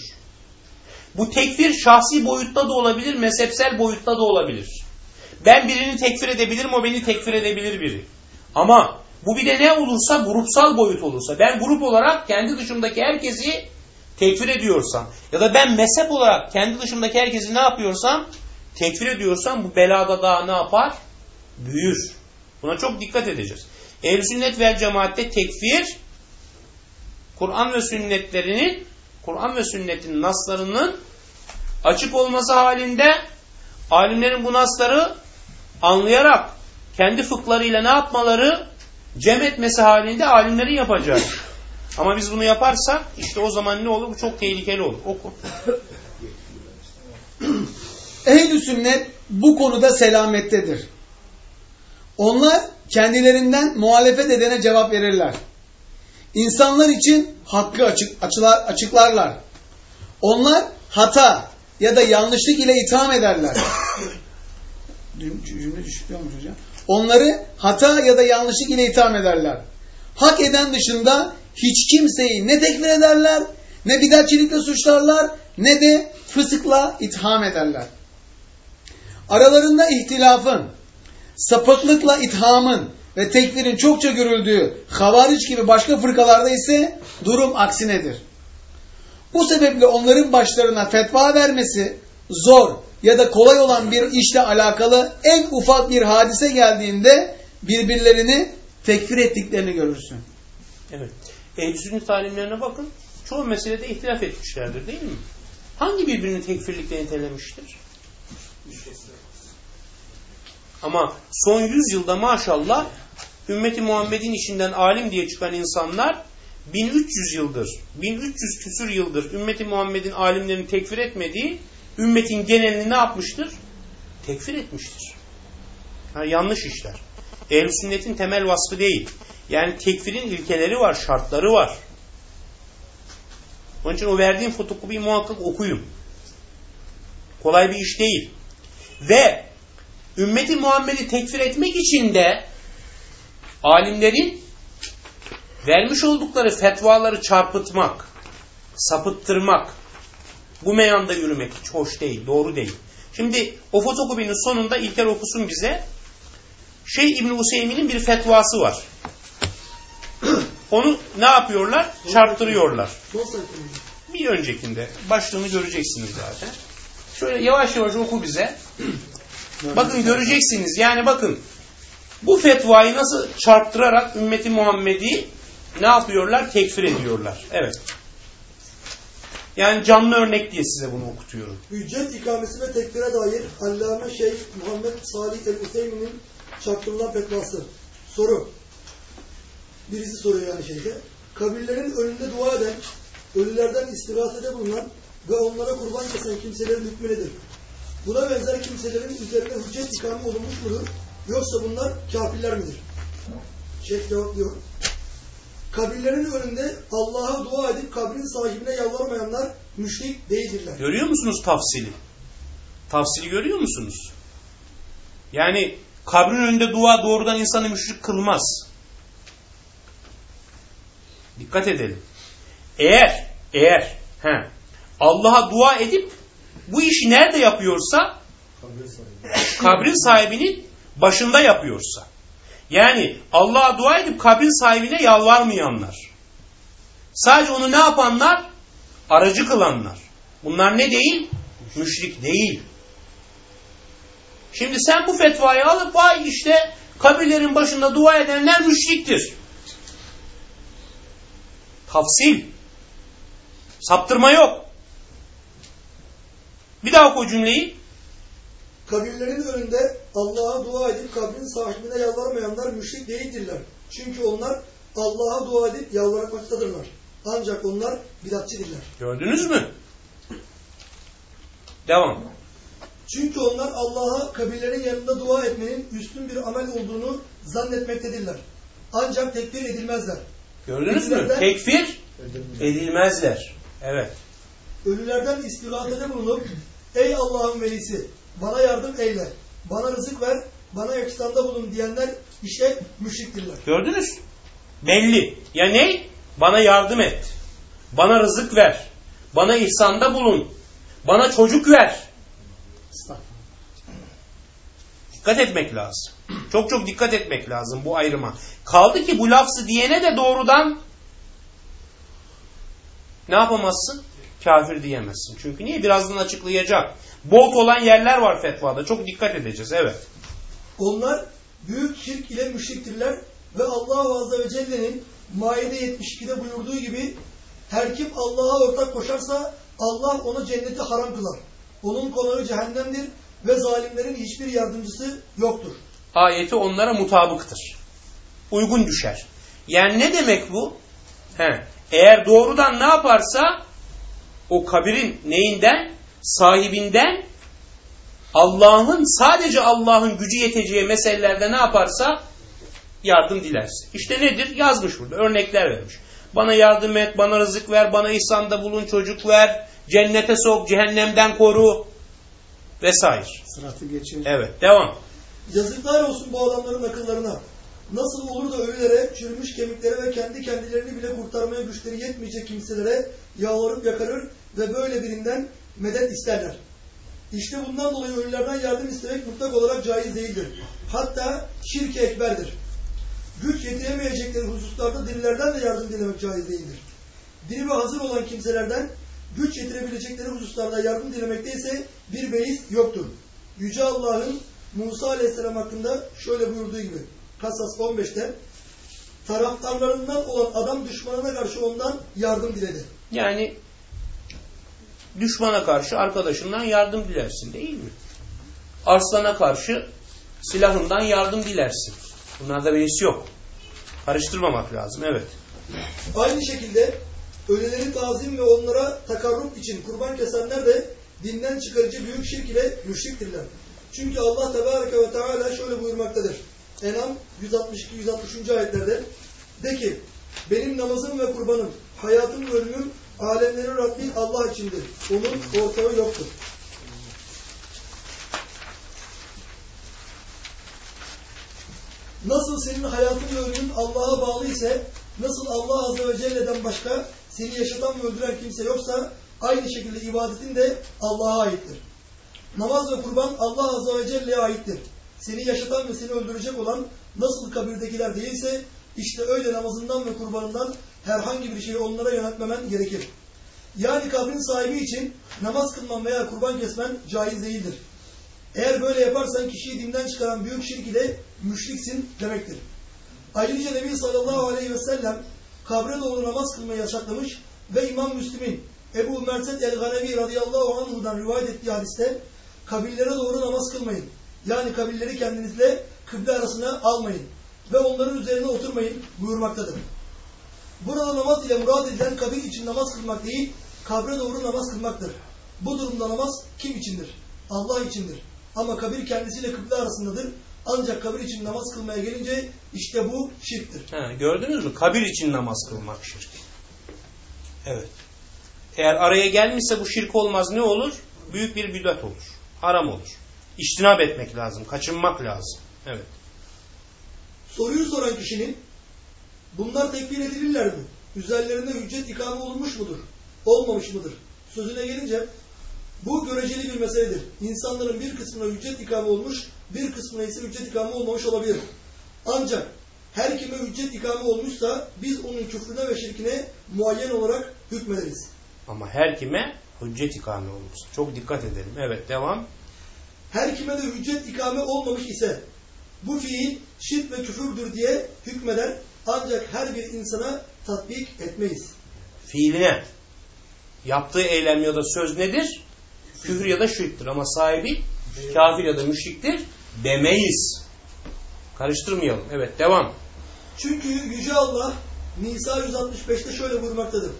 A: Bu tekfir şahsi boyutta da olabilir, mezhepsel boyutta da olabilir. Ben birini tekfir edebilirim, o beni tekfir edebilir biri. Ama bu bir de ne olursa, grupsal boyut olursa, ben grup olarak kendi dışımdaki herkesi tekfir ediyorsam ya da ben mezhep olarak kendi dışımdaki herkesi ne yapıyorsam, tekfir ediyorsam bu belada daha ne yapar? Büyür. Buna çok dikkat edeceğiz. Ehl-i sünnet vel cemaatte tekfir, Kur'an ve sünnetlerinin Kur'an ve sünnetin naslarının açık olması halinde alimlerin bu nasları anlayarak kendi fıklarıyla ne yapmaları cem etmesi halinde alimlerin yapacağı. Ama biz bunu yaparsak işte o zaman ne olur? Bu çok tehlikeli olur. Oku.
B: Ehl-i sünnet bu konuda selamettedir. Onlar kendilerinden muhalefet edene cevap verirler. İnsanlar için hakkı açık, açılar, açıklarlar. Onlar hata, ya da yanlışlık ile itham ederler. Cümle düşüyormuş hocam. Onları hata ya da yanlışlık ile itham ederler. Hak eden dışında hiç kimseyi ne tekfir ederler, ne bidatçilikle suçlarlar, ne de fısıkla itham ederler. Aralarında ihtilafın, sapıklıkla ithamın ve tekfirin çokça görüldüğü havariç gibi başka fırkalarda ise durum aksinedir. Bu sebeple onların başlarına fetva vermesi zor ya da kolay olan bir işle alakalı en ufak bir hadise geldiğinde birbirlerini tekfir ettiklerini görürsün.
A: Evet. Ehl-i sünnet alimlerine bakın. Çoğu meselede ihtilaf etmişlerdir değil mi? Hangi birbirini tekfirlikle nitelemiştir? Ama son yüzyılda maşallah ümmeti Muhammed'in içinden alim diye çıkan insanlar 1300 yıldır, 1300 küsür yıldır ümmeti Muhammed'in alimlerini tekfir etmediği ümmetin genelini ne yapmıştır? Tekfir etmiştir. Ha, yanlış işler. ehl sünnetin temel vasfı değil. Yani tekfirin ilkeleri var, şartları var. Onun için o verdiğim fotokopiyi muhakkak okuyun. Kolay bir iş değil. Ve ümmeti Muhammed'i tekfir etmek için de alimlerin vermiş oldukları fetvaları çarpıtmak, sapıttırmak, bu meyanda yürümek hiç hoş değil, doğru değil. Şimdi o fotokopinin sonunda İlker okusun bize. Şey İbn Hüseyin'in bir fetvası var. Onu ne yapıyorlar? Çarptırıyorlar. Bir öncekinde başlığını göreceksiniz zaten. Şöyle yavaş yavaş oku bize. Bakın göreceksiniz. Yani bakın bu fetvayı nasıl çarptırarak ümmeti Muhammed'i ne yapıyorlar? Tekfir ediyorlar. Evet. Yani canlı örnek diye size bunu okutuyorum.
C: Hüccet ikamesi ve tekfire dair Allame Şeyh Muhammed Salih el-Hüseyin'in çarptırılan fetvası. Soru. Birisi soruyor yani şeyde. Kabirlerin önünde dua eden, ölülerden istirahate bulunan ve onlara kurban kesen kimselerin hükmü nedir? Buna benzer kimselerin üzerine hüccet ikamı olunmuş mudur? Yoksa bunlar kafirler midir? Şeyh cevaplıyor. Kabirlerin önünde Allah'a dua edip kabrin sahibine yalvarmayanlar müşrik değildirler.
A: Görüyor musunuz tafsili? Tafsili görüyor musunuz? Yani kabrin önünde dua doğrudan insanı müşrik kılmaz. Dikkat edelim. Eğer, eğer he, Allah'a dua edip bu işi nerede yapıyorsa kabrin sahibinin başında yapıyorsa. Yani Allah'a dua edip kabrin sahibine yalvarmayanlar. Sadece onu ne yapanlar? Aracı kılanlar. Bunlar ne değil? Müşrik değil. Şimdi sen bu fetvayı alıp vay işte kabirlerin başında dua edenler müşriktir tafsil saptırma yok bir daha oku cümleyi.
C: Kabirlerin önünde Allah'a dua edip kabrin sahibine yalvarmayanlar müşrik değildirler. Çünkü onlar Allah'a dua edip yalvarmaktadırlar. Ancak onlar bidatçidirler.
A: Gördünüz mü? Devam.
C: Çünkü onlar Allah'a kabirlerin yanında dua etmenin üstün bir amel olduğunu zannetmektedirler. Ancak tekfir edilmezler.
A: Gördünüz mü? Tekfir edilmezler. Evet.
C: Ölülerden istigatede bulunup Ey Allah'ın velisi bana yardım eyle, bana rızık ver, bana yakıştanda bulun diyenler işte müşriktirler.
A: Gördünüz? Belli. Ya ne? Bana yardım et. Bana rızık ver. Bana ihsanda bulun. Bana çocuk ver. Dikkat etmek lazım. Çok çok dikkat etmek lazım bu ayrıma. Kaldı ki bu lafzı diyene de doğrudan ne yapamazsın? kafir diyemezsin. Çünkü niye? Birazdan açıklayacak. Bolt olan yerler var fetvada. Çok dikkat edeceğiz. Evet.
C: Onlar büyük şirk ile müşriktirler ve Allah Azze ve Celle'nin Maide 72'de buyurduğu gibi her kim Allah'a ortak koşarsa Allah onu cenneti haram kılar. Onun konağı cehennemdir ve zalimlerin hiçbir yardımcısı yoktur.
A: Ayeti onlara mutabıktır. Uygun düşer. Yani ne demek bu? He, eğer doğrudan ne yaparsa o kabirin neyinden? Sahibinden Allah'ın sadece Allah'ın gücü yeteceği meselelerde ne yaparsa yardım dilersin. İşte nedir? Yazmış burada. Örnekler vermiş. Bana yardım et, bana rızık ver, bana ihsanda bulun, çocuk ver, cennete sok, cehennemden koru vesaire.
B: Sıratı geçir.
A: Evet, devam.
C: Yazıklar olsun bu adamların akıllarına. Nasıl olur da ölülere, çürümüş kemiklere ve kendi kendilerini bile kurtarmaya güçleri yetmeyecek kimselere yalvarıp yakarır ve böyle birinden medet isterler. İşte bundan dolayı ölülerden yardım istemek mutlak olarak caiz değildir. Hatta şirk ekberdir. Güç yetiremeyecekleri hususlarda dirilerden de yardım dilemek caiz değildir. Diri ve hazır olan kimselerden güç yetirebilecekleri hususlarda yardım dilemekte ise bir beis yoktur. Yüce Allah'ın Musa Aleyhisselam hakkında şöyle buyurduğu gibi Kasas 15'te taraftarlarından olan adam düşmanına karşı ondan yardım diledi.
A: Yani düşmana karşı arkadaşından yardım dilersin değil mi? Arslana karşı silahından yardım dilersin. Bunlarda beis yok. Karıştırmamak lazım. Evet.
C: Aynı şekilde ölüleri tazim ve onlara takarruf için kurban kesenler de dinden çıkarıcı büyük şirk ile müşriktirler. Çünkü Allah Tebareke ve Teala şöyle buyurmaktadır. Enam 162-163. ayetlerde de ki benim namazım ve kurbanım, hayatım ve ölümüm alemlerin Rabbi Allah içindir. Onun ortağı yoktur. Nasıl senin hayatın ve ölümün Allah'a bağlı ise, nasıl Allah Azze ve Celle'den başka seni yaşatan ve öldüren kimse yoksa, aynı şekilde ibadetin de Allah'a aittir. Namaz ve kurban Allah Azze ve Celle'ye aittir. Seni yaşatan ve seni öldürecek olan nasıl kabirdekiler değilse, işte öyle namazından ve kurbanından herhangi bir şeyi onlara yönetmemen gerekir. Yani kabrin sahibi için namaz kılman veya kurban kesmen caiz değildir. Eğer böyle yaparsan kişiyi dinden çıkaran büyük şirk ile müşriksin demektir. Ayrıca Nebi sallallahu aleyhi ve sellem kabre doğru namaz kılmayı yasaklamış ve İmam Müslim'in Ebu Merset el-Ganevi radıyallahu anhu'dan rivayet ettiği hadiste kabirlere doğru namaz kılmayın. Yani kabirleri kendinizle kıble arasına almayın ve onların üzerine oturmayın buyurmaktadır. Burada namaz ile murad edilen kabir için namaz kılmak değil, kabre doğru namaz kılmaktır. Bu durumda namaz kim içindir? Allah içindir. Ama kabir kendisiyle kıble arasındadır. Ancak kabir için namaz kılmaya gelince işte bu şirktir.
A: Ha, gördünüz mü? Kabir için namaz kılmak şirk. Evet. Eğer araya gelmişse bu şirk olmaz ne olur? Büyük bir bidat olur. Haram olur. İçtinap etmek lazım. Kaçınmak lazım. Evet.
C: Soruyu soran kişinin bunlar tekfir edilirler mi? Üzerlerinde hüccet ikame olmuş mudur? Olmamış mıdır? Sözüne gelince bu göreceli bir meseledir. İnsanların bir kısmına hüccet ikame olmuş, bir kısmına ise hüccet ikame olmamış olabilir. Ancak her kime hüccet ikame olmuşsa biz onun küfrüne ve şirkine muayyen olarak hükmederiz.
A: Ama her kime hüccet ikame olmuş. Çok dikkat edelim. Evet devam.
C: Her kime de hüccet ikame olmamış ise bu fiil şirk ve küfürdür diye hükmeder ancak her bir insana tatbik etmeyiz.
A: Fiiline. Yaptığı eylem ya da söz nedir? Küfür ya da şirktir. Ama sahibi kafir ya da müşriktir demeyiz. Karıştırmayalım. Evet devam.
C: Çünkü Yüce Allah Nisa 165'te şöyle buyurmaktadır.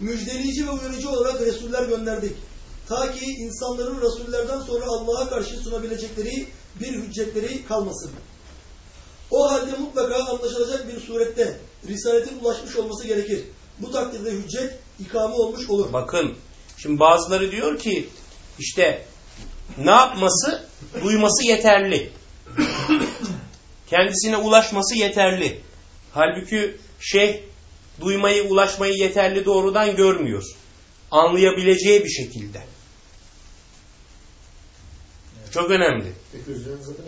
C: Müjdeleyici ve uyarıcı olarak Resuller gönderdik. Ta ki insanların Resullerden sonra Allah'a karşı sunabilecekleri bir hüccetleri kalmasın. O halde mutlaka anlaşılacak bir surette Risaletin ulaşmış olması gerekir. Bu takdirde hüccet ikame olmuş olur.
A: Bakın şimdi bazıları diyor ki işte ne yapması? Duyması yeterli. Kendisine ulaşması yeterli. Halbuki şeyh duymayı, ulaşmayı yeterli doğrudan görmüyor. Anlayabileceği bir şekilde. Çok önemli.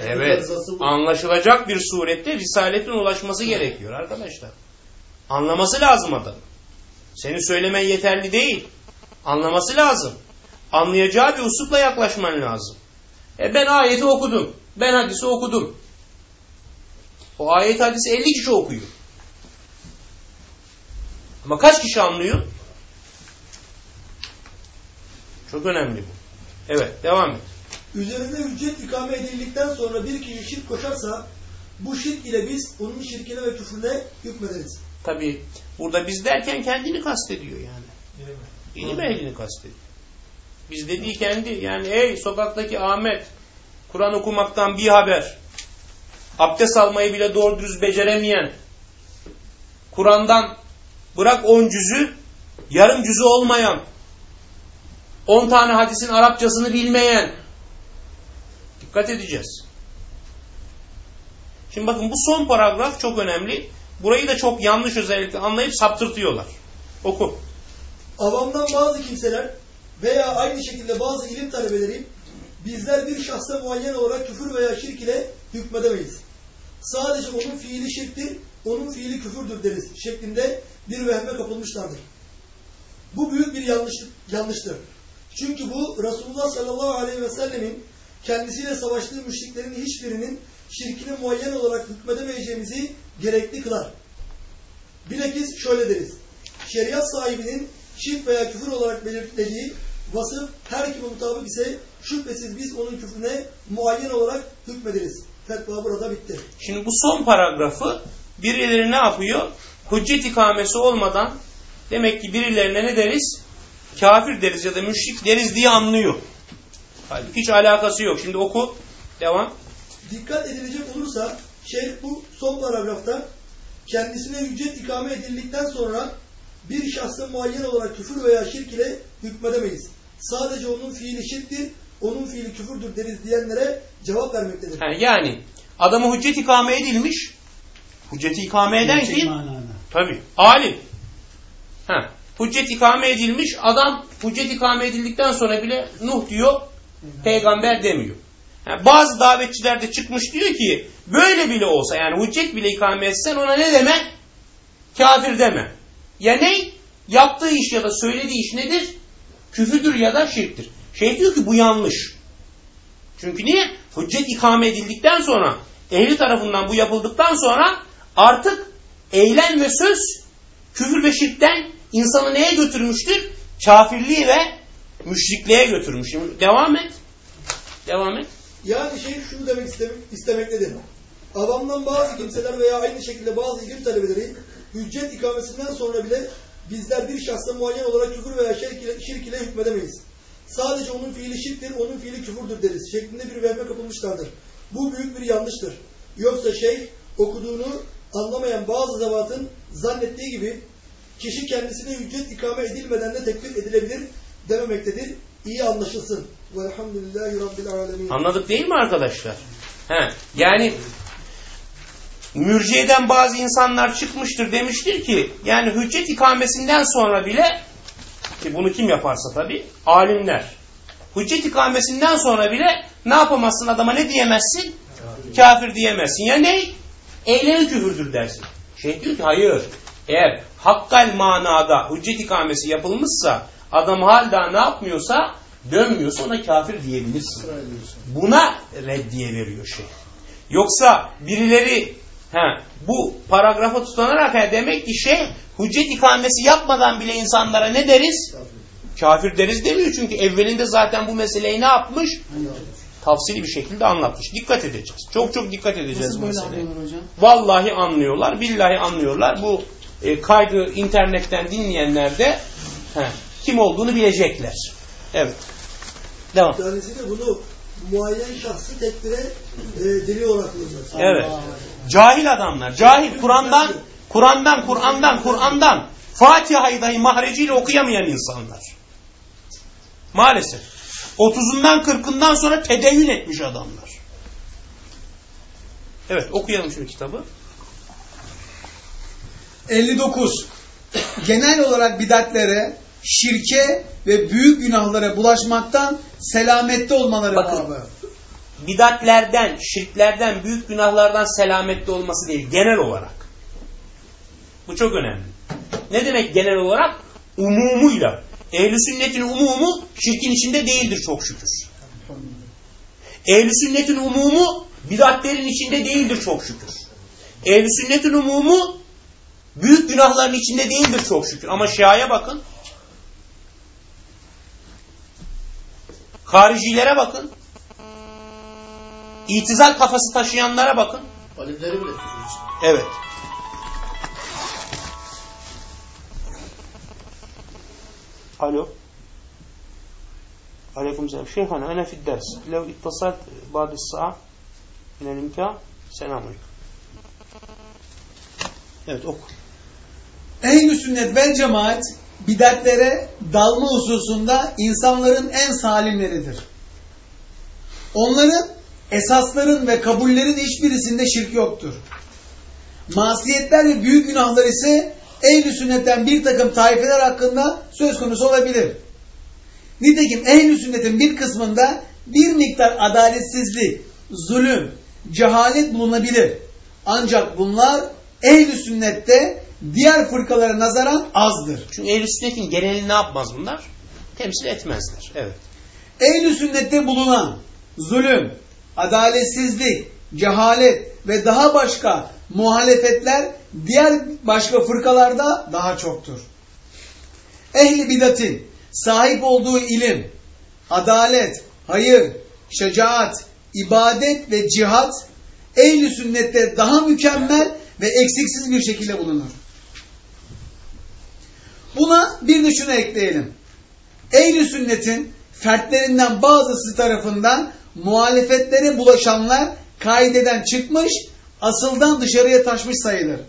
A: Evet. Anlaşılacak bir surette risaletin ulaşması gerekiyor arkadaşlar. Anlaması lazım adam. Senin söylemen yeterli değil. Anlaması lazım. Anlayacağı bir uslupla yaklaşman lazım. E ben ayeti okudum. Ben hadisi okudum. O ayet hadisi 50 kişi okuyor. Ama kaç kişi anlıyor? Çok önemli bu. Evet devam et.
C: Üzerinde hüccet ikame edildikten sonra bir kişi şirk koşarsa bu şirk ile biz onun şirkine ve küfrüne hükmederiz.
A: Tabi burada biz derken kendini kastediyor yani. İlim ehlini kastediyor. Biz dediği kendi yani ey sokaktaki Ahmet Kur'an okumaktan bir haber abdest almayı bile doğru dürüst beceremeyen Kur'an'dan bırak on cüzü yarım cüzü olmayan 10 tane hadisin Arapçasını bilmeyen. Dikkat edeceğiz. Şimdi bakın bu son paragraf çok önemli. Burayı da çok yanlış özellikle anlayıp saptırtıyorlar. Oku.
C: Avamdan bazı kimseler veya aynı şekilde bazı ilim talebeleri bizler bir şahsa muayyen olarak küfür veya şirk ile hükmedemeyiz. Sadece onun fiili şirktir, onun fiili küfürdür deriz şeklinde bir vehme kapılmışlardır. Bu büyük bir yanlış, yanlıştır. Çünkü bu Resulullah sallallahu aleyhi ve sellemin kendisiyle savaştığı müşriklerin hiçbirinin şirkine muayyen olarak hükmedemeyeceğimizi gerekli kılar. Bilakis şöyle deriz. Şeriat sahibinin şirk veya küfür olarak belirtildiği vasıf her kime mutabık ise şüphesiz biz onun küfrüne muayyen olarak hükmederiz. Fetva burada bitti.
A: Şimdi bu son paragrafı birileri ne yapıyor? Hüccet ikamesi olmadan demek ki birilerine ne deriz? Kafir deriz ya da müşrik deriz diye anlıyor. Halbuki hiç alakası yok. Şimdi oku. Devam.
C: Dikkat edilecek olursa şeyh bu son paragrafta kendisine hüccet ikame edildikten sonra bir şahsa muayyen olarak küfür veya şirk ile hükmedemeyiz. Sadece onun fiili şirktir, onun fiili küfürdür deriz diyenlere cevap vermektedir.
A: Yani adamı hüccet ikame edilmiş. Hücceti ikame eden
B: manada.
A: Tabi. Alim. Ha. Hüccet ikame edilmiş. Adam hüccet ikame edildikten sonra bile Nuh diyor. Peygamber demiyor. Ha, bazı davetçiler de çıkmış diyor ki böyle bile olsa yani hüccet bile ikame etsen ona ne deme? Kafir deme. Ya ne? Yaptığı iş ya da söylediği iş nedir? Küfürdür ya da şirktir. Şey diyor ki bu yanlış. Çünkü niye? Hüccet ikame edildikten sonra ehli tarafından bu yapıldıktan sonra artık eylem ve söz küfür ve şirkten insanı neye götürmüştür? Kafirliği ve müşrikliğe götürmüş. Şimdi devam et. Devam et.
C: Yani şey şunu demek istem istemektedir. Avamdan bazı kimseler veya aynı şekilde bazı ilim talebeleri hüccet ikamesinden sonra bile bizler bir şahsa muayyen olarak küfür veya şirk ile, şirk ile hükmedemeyiz. Sadece onun fiili şirktir, onun fiili küfürdür deriz şeklinde bir vehme kapılmışlardır. Bu büyük bir yanlıştır. Yoksa şey okuduğunu anlamayan bazı zevatın zannettiği gibi kişi kendisine hüccet ikame edilmeden de tekfir edilebilir dememektedir. İyi anlaşılsın. Velhamdülillahi Rabbil alemin.
A: Anladık değil mi arkadaşlar? He. Yani mürciyeden bazı insanlar çıkmıştır demiştir ki yani hüccet ikamesinden sonra bile ki bunu kim yaparsa tabi alimler. Hüccet ikamesinden sonra bile ne yapamazsın adama ne diyemezsin? Kafir diyemezsin. Ya ne? Eylemi küfürdür dersin. Şey diyor ki hayır. Eğer hakkal manada hüccet ikamesi yapılmışsa adam halda ne yapmıyorsa dönmüyorsa ona kafir diyebilirsin. Buna reddiye veriyor şey. Yoksa birileri he, bu paragrafa tutanarak he, demek ki şey hüccet ikamesi yapmadan bile insanlara ne deriz? Kafir deriz demiyor çünkü evvelinde zaten bu meseleyi ne yapmış? Tafsili bir şekilde anlatmış. Dikkat edeceğiz. Çok çok dikkat edeceğiz
B: Nasıl
A: bu
B: böyle
A: meseleye. Vallahi anlıyorlar, billahi anlıyorlar. Bu e, kaydı internetten dinleyenler de he, kim olduğunu bilecekler. Evet. Devam.
C: Tanesi de bunu muayyen şahsı tekbire e, delil olarak kullanıyor.
A: Evet. Cahil adamlar. Cahil Kur'an'dan, Kur'an'dan, Kur'an'dan, Kur'an'dan Fatiha'yı dahi mahreciyle okuyamayan insanlar. Maalesef. 30'undan 40'ından sonra tedeyyün etmiş adamlar. Evet okuyalım şu kitabı.
B: 59. Genel olarak bidatlere, şirke ve büyük günahlara bulaşmaktan selamette olmaları
A: Bakın.
B: babı.
A: bidatlerden, şirklerden, büyük günahlardan selametli olması değil, genel olarak. Bu çok önemli. Ne demek genel olarak? Umumuyla. Ehl-i sünnetin umumu şirkin içinde değildir çok şükür. Ehl-i sünnetin umumu bidatlerin içinde değildir çok şükür. Ehl-i sünnetin umumu büyük günahların içinde değildir çok şükür. Ama Şia'ya bakın. Haricilere bakın. İtizal kafası taşıyanlara bakın.
D: Alimleri bile.
A: Evet. Alo. Aleyküm selam. Şeyhana ana fi ders. Lev ittasalt ba'd sa'a min el-imkan. Selamünaleyküm. Evet oku.
B: Ehl-i sünnet vel cemaat bidatlere dalma hususunda insanların en salimleridir. Onların esasların ve kabullerin hiçbirisinde şirk yoktur. Masiyetler ve büyük günahlar ise ehl-i sünnetten bir takım taifeler hakkında söz konusu olabilir. Nitekim ehl-i sünnetin bir kısmında bir miktar adaletsizlik, zulüm, cehalet bulunabilir. Ancak bunlar ehl-i sünnette diğer fırkalara nazaran azdır.
A: Çünkü ehl sünnetin genelini ne yapmaz bunlar? Temsil etmezler. Evet.
B: Ehl-i sünnette bulunan zulüm, adaletsizlik, cehalet ve daha başka muhalefetler diğer başka fırkalarda daha çoktur. Ehli bidatin sahip olduğu ilim, adalet, hayır, şecaat, ibadet ve cihat ehli sünnette daha mükemmel ve eksiksiz bir şekilde bulunur. Buna bir de şunu ekleyelim. Ehli sünnetin fertlerinden bazısı tarafından muhalefetlere bulaşanlar kaideden çıkmış, asıldan dışarıya taşmış sayılır.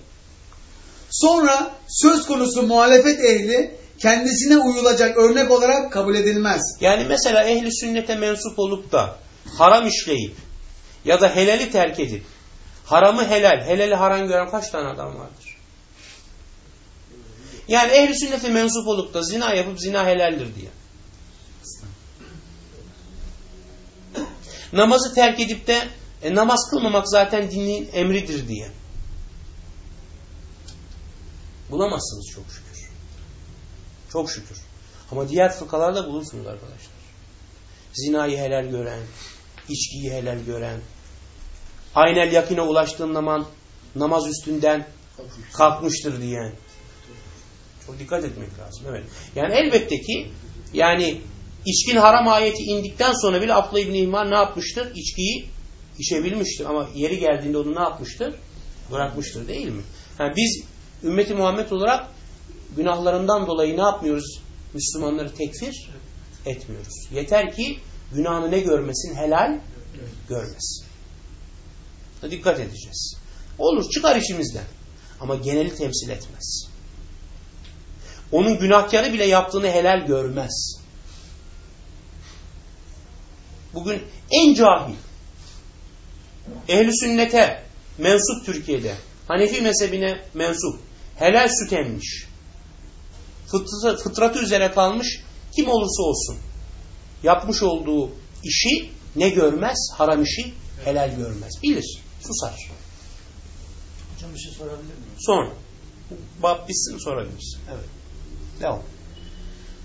B: Sonra söz konusu muhalefet ehli kendisine uyulacak örnek olarak kabul edilmez.
A: Yani mesela ehli sünnete mensup olup da haram işleyip ya da helali terk edip haramı helal, helali haram gören kaç tane adam vardır? Yani ehli sünnete mensup olup da zina yapıp zina helaldir diye. Namazı terk edip de e, namaz kılmamak zaten dinin emridir diye. Bulamazsınız çok şükür. Çok şükür. Ama diğer fırkalarda bulursunuz arkadaşlar. Zinayı helal gören, içkiyi helal gören, aynel yakine ulaştığın zaman namaz üstünden kalkmıştır diyen. Çok dikkat etmek lazım. Evet. Yani elbette ki yani içkin haram ayeti indikten sonra bile Abdullah İbni İhman ne yapmıştır? İçkiyi içebilmiştir. Ama yeri geldiğinde onu ne yapmıştır? Bırakmıştır değil mi? Yani biz ümmeti Muhammed olarak günahlarından dolayı ne yapmıyoruz? Müslümanları tekfir etmiyoruz. Yeter ki günahını ne görmesin? Helal görmesin. Dikkat edeceğiz. Olur çıkar işimizden. Ama geneli temsil etmez. Onun günahkarı bile yaptığını helal görmez. Bugün en cahil, ehli sünnete mensup Türkiye'de, Hanefi mezhebine mensup, helal süt emmiş, fıtratı, fıtratı üzere kalmış kim olursa olsun yapmış olduğu işi ne görmez? Haram işi helal görmez. Bilir. Susar.
C: Hocam bir şey sorabilir miyim?
A: Sonra. Bab bitsin sorabilirsin. Evet. Devam.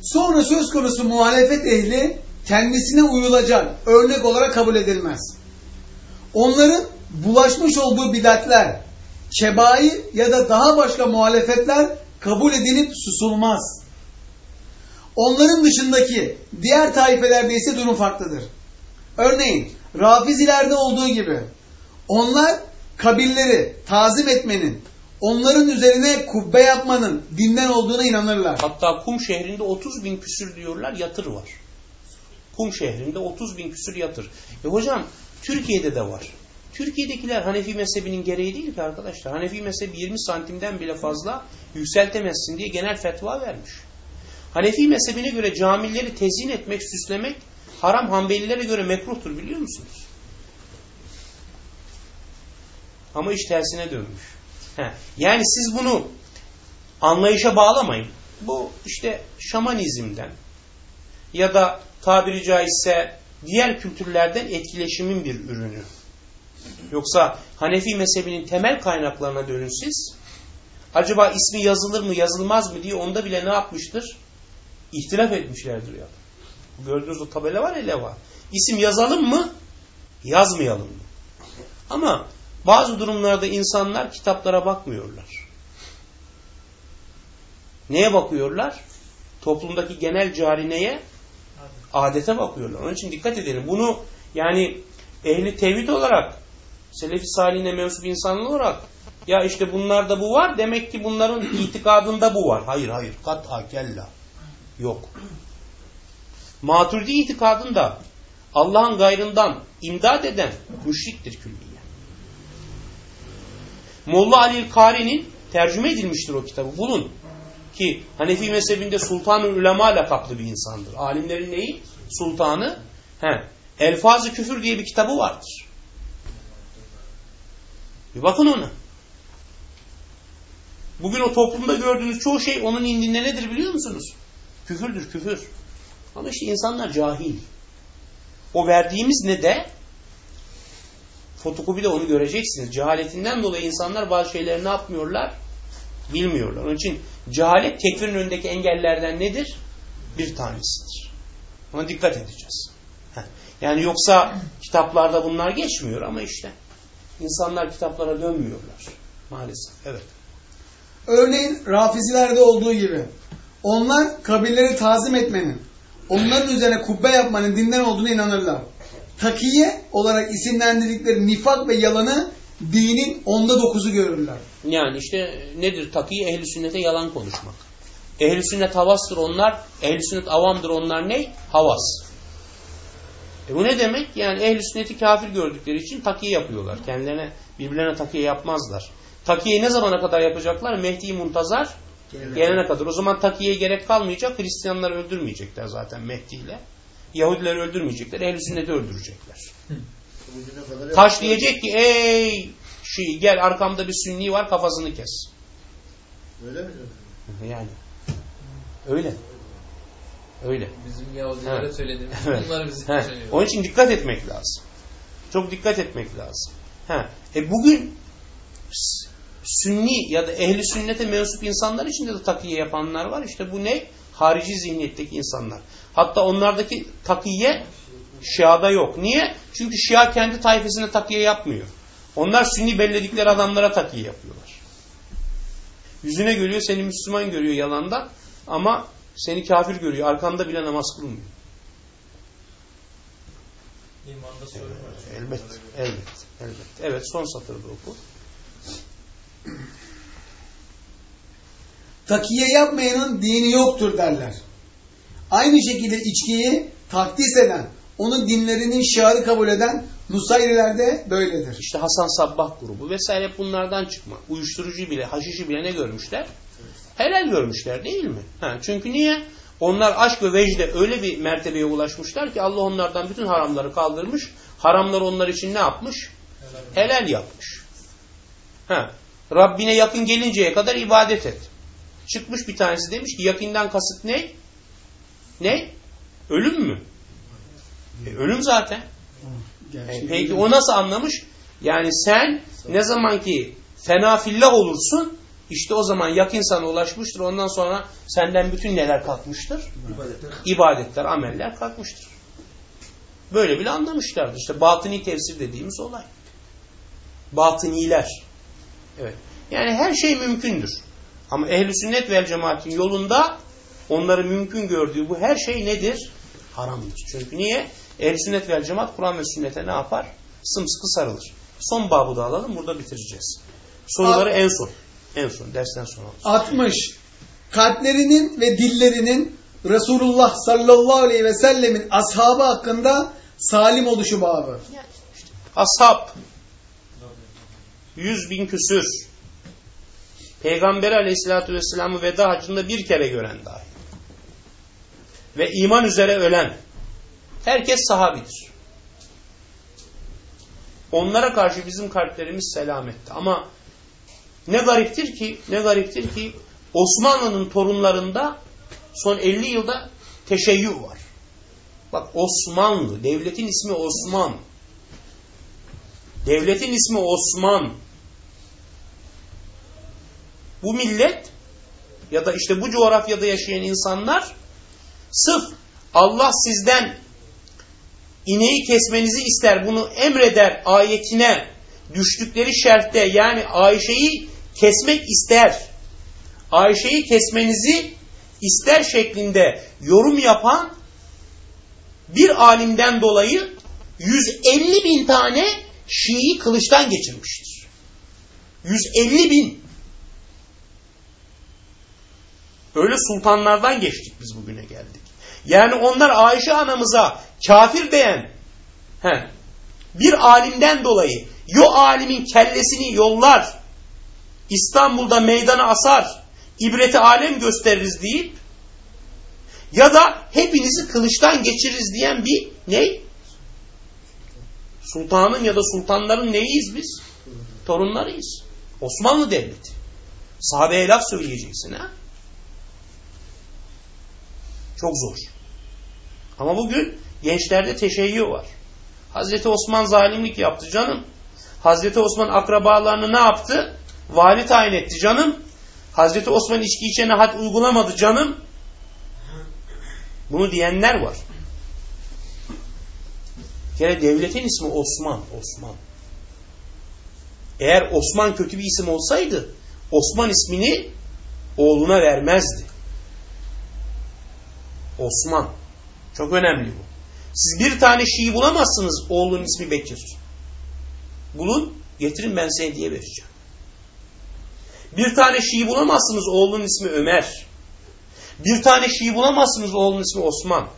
B: Sonra söz konusu muhalefet ehli kendisine uyulacak örnek olarak kabul edilmez. Onların bulaşmış olduğu bidatler, kebair ya da daha başka muhalefetler kabul edilip susulmaz. Onların dışındaki diğer taifelerde ise durum farklıdır. Örneğin Rafizilerde olduğu gibi onlar kabirleri tazim etmenin, onların üzerine kubbe yapmanın dinden olduğuna inanırlar.
A: Hatta Kum şehrinde 30 bin küsür diyorlar yatır var. Kum şehrinde 30 bin küsür yatır. E hocam Türkiye'de de var. Türkiye'dekiler Hanefi mezhebinin gereği değil ki arkadaşlar. Hanefi mezhebi 20 santimden bile fazla yükseltemezsin diye genel fetva vermiş. Hanefi mezhebine göre camileri tezyin etmek, süslemek haram Hanbelilere göre mekruhtur biliyor musunuz? Ama iş tersine dönmüş. He. Yani siz bunu anlayışa bağlamayın. Bu işte şamanizmden ya da tabiri caizse diğer kültürlerden etkileşimin bir ürünü. Yoksa Hanefi mezhebinin temel kaynaklarına dönün siz. Acaba ismi yazılır mı yazılmaz mı diye onda bile ne yapmıştır? İhtilaf etmişlerdir ya. Gördüğünüz o tabela var ya leva. İsim yazalım mı? Yazmayalım mı? Ama bazı durumlarda insanlar kitaplara bakmıyorlar. Neye bakıyorlar? Toplumdaki genel carineye, adete bakıyorlar. Onun için dikkat edelim. Bunu yani ehli tevhid olarak, selefi salihine mensup insan olarak ya işte bunlarda bu var demek ki bunların itikadında bu var. Hayır hayır. Kat'a kella. Yok. Maturidi itikadında Allah'ın gayrından imdad eden müşriktir külliye. Molla Ali Kari'nin tercüme edilmiştir o kitabı. Bulun. ki Hanefi mezhebinde sultanın ulema lakaplı bir insandır. Alimlerin neyi? Sultanı. He. Elfazı Küfür diye bir kitabı vardır. Bir bakın ona. Bugün o toplumda gördüğünüz çoğu şey onun indinde nedir biliyor musunuz? Küfürdür küfür. Ama işte insanlar cahil. O verdiğimiz ne de fotokopide onu göreceksiniz. Cehaletinden dolayı insanlar bazı şeyleri ne yapmıyorlar? Bilmiyorlar. Onun için cehalet tekfirin önündeki engellerden nedir? Bir tanesidir. Ona dikkat edeceğiz. Yani yoksa kitaplarda bunlar geçmiyor ama işte insanlar kitaplara dönmüyorlar. Maalesef. Evet.
B: Örneğin Rafizilerde olduğu gibi. Onlar kabirleri tazim etmenin, onların üzerine kubbe yapmanın dinden olduğunu inanırlar. Takiye olarak isimlendirdikleri nifak ve yalanı dinin onda dokuzu görürler.
A: Yani işte nedir takiye? Ehli sünnete yalan konuşmak. Ehli sünnet havastır onlar, ehli sünnet avamdır onlar ne? Havas. E bu ne demek? Yani ehli sünneti kafir gördükleri için takiye yapıyorlar. Kendilerine birbirlerine takiye yapmazlar. Takiyeyi ne zamana kadar yapacaklar? Mehdi Muntazar gelene kadar. O zaman takiyeye gerek kalmayacak. Hristiyanları öldürmeyecekler zaten Mehdi ile. Yahudileri öldürmeyecekler. Ehl-i sünneti öldürecekler. Taş diyecek ki ey Şii gel arkamda bir sünni var kafasını kes.
D: Öyle mi?
A: Yani. Öyle. Öyle.
E: Bizim Yahudilere
A: Evet.
E: söylediğimiz
A: Evet.
E: bunlar bizi
A: He.
E: düşünüyor.
A: Onun için dikkat etmek lazım. Çok dikkat etmek lazım. Ha. E bugün sünni ya da ehli sünnete mensup insanlar içinde de takiye yapanlar var. İşte bu ne? Harici zihniyetteki insanlar. Hatta onlardaki takiye Şia'da yok. Niye? Çünkü Şia kendi tayfesine takiye yapmıyor. Onlar sünni belledikleri adamlara takiye yapıyorlar. Yüzüne görüyor, seni Müslüman görüyor yalandan ama seni kafir görüyor. Arkanda bile namaz kılmıyor.
E: İmanda sorun var.
A: Elbet, elbet, elbet. Evet son satırda oku.
B: Takiye yapmayanın dini yoktur derler. Aynı şekilde içkiyi takdis eden, onun dinlerinin şiarı kabul eden Nusayriler de böyledir.
A: İşte Hasan Sabbah grubu vesaire bunlardan çıkma. Uyuşturucu bile, haşişi bile ne görmüşler? Helal görmüşler değil mi? Ha, çünkü niye? Onlar aşk ve vecde öyle bir mertebeye ulaşmışlar ki Allah onlardan bütün haramları kaldırmış. Haramları onlar için ne yapmış? Helal yapmış. Ha, Rabbine yakın gelinceye kadar ibadet et. Çıkmış bir tanesi demiş ki yakından kasıt ne? Ne? Ölüm mü? E, ölüm zaten. E, peki o nasıl anlamış? Yani sen ne zaman ki fena fillah olursun işte o zaman yakın sana ulaşmıştır. Ondan sonra senden bütün neler kalkmıştır?
D: İbadetler.
A: İbadetler, ameller kalkmıştır. Böyle bile anlamışlardır. İşte batıni tefsir dediğimiz olay. Batıniler. Evet. Yani her şey mümkündür. Ama ehli sünnet vel cemaatin yolunda onları mümkün gördüğü bu her şey nedir? Haramdır. Çünkü niye? Ehli sünnet vel cemaat Kur'an ve sünnete ne yapar? Sımsıkı sarılır. Son babı da alalım. Burada bitireceğiz. Soruları en son. En son. Dersten sonra alacağız.
B: 60. Kalplerinin ve dillerinin Resulullah sallallahu aleyhi ve sellemin ashabı hakkında salim oluşu babı.
A: Ashab. Yüz bin küsür. Peygamber aleyhissalatü vesselam'ı veda hacında bir kere gören dahi. Ve iman üzere ölen. Herkes sahabidir. Onlara karşı bizim kalplerimiz selamette. Ama ne gariptir ki, ne gariptir ki Osmanlı'nın torunlarında son 50 yılda teşeyyü var. Bak Osmanlı, devletin ismi Osman. Devletin ismi Osman. Bu millet ya da işte bu coğrafyada yaşayan insanlar sırf Allah sizden ineği kesmenizi ister bunu emreder ayetine düştükleri şerhte yani Ayşe'yi kesmek ister. Ayşe'yi kesmenizi ister şeklinde yorum yapan bir alimden dolayı 150 bin tane Şii'yi kılıçtan geçirmiştir. 150 bin. Öyle sultanlardan geçtik biz bugüne geldik. Yani onlar Ayşe anamıza kafir he, bir alimden dolayı yo alimin kellesini yollar, İstanbul'da meydana asar, ibreti alem gösteririz deyip ya da hepinizi kılıçtan geçiririz diyen bir ne? Sultanın ya da sultanların neyiz biz? Torunlarıyız. Osmanlı Devleti. Sahabeye laf söyleyeceksin ha? Çok zor. Ama bugün gençlerde teşeyyü var. Hazreti Osman zalimlik yaptı canım. Hazreti Osman akrabalarını ne yaptı? Vali tayin etti canım. Hazreti Osman içki içene had uygulamadı canım. Bunu diyenler var. Bir devletin ismi Osman. Osman. Eğer Osman kötü bir isim olsaydı Osman ismini oğluna vermezdi. Osman. Çok önemli bu. Siz bir tane Şii bulamazsınız oğlunun ismi Bekir. Bulun getirin ben size hediye vereceğim. Bir tane Şii bulamazsınız oğlunun ismi Ömer. Bir tane Şii bulamazsınız oğlunun ismi Osman.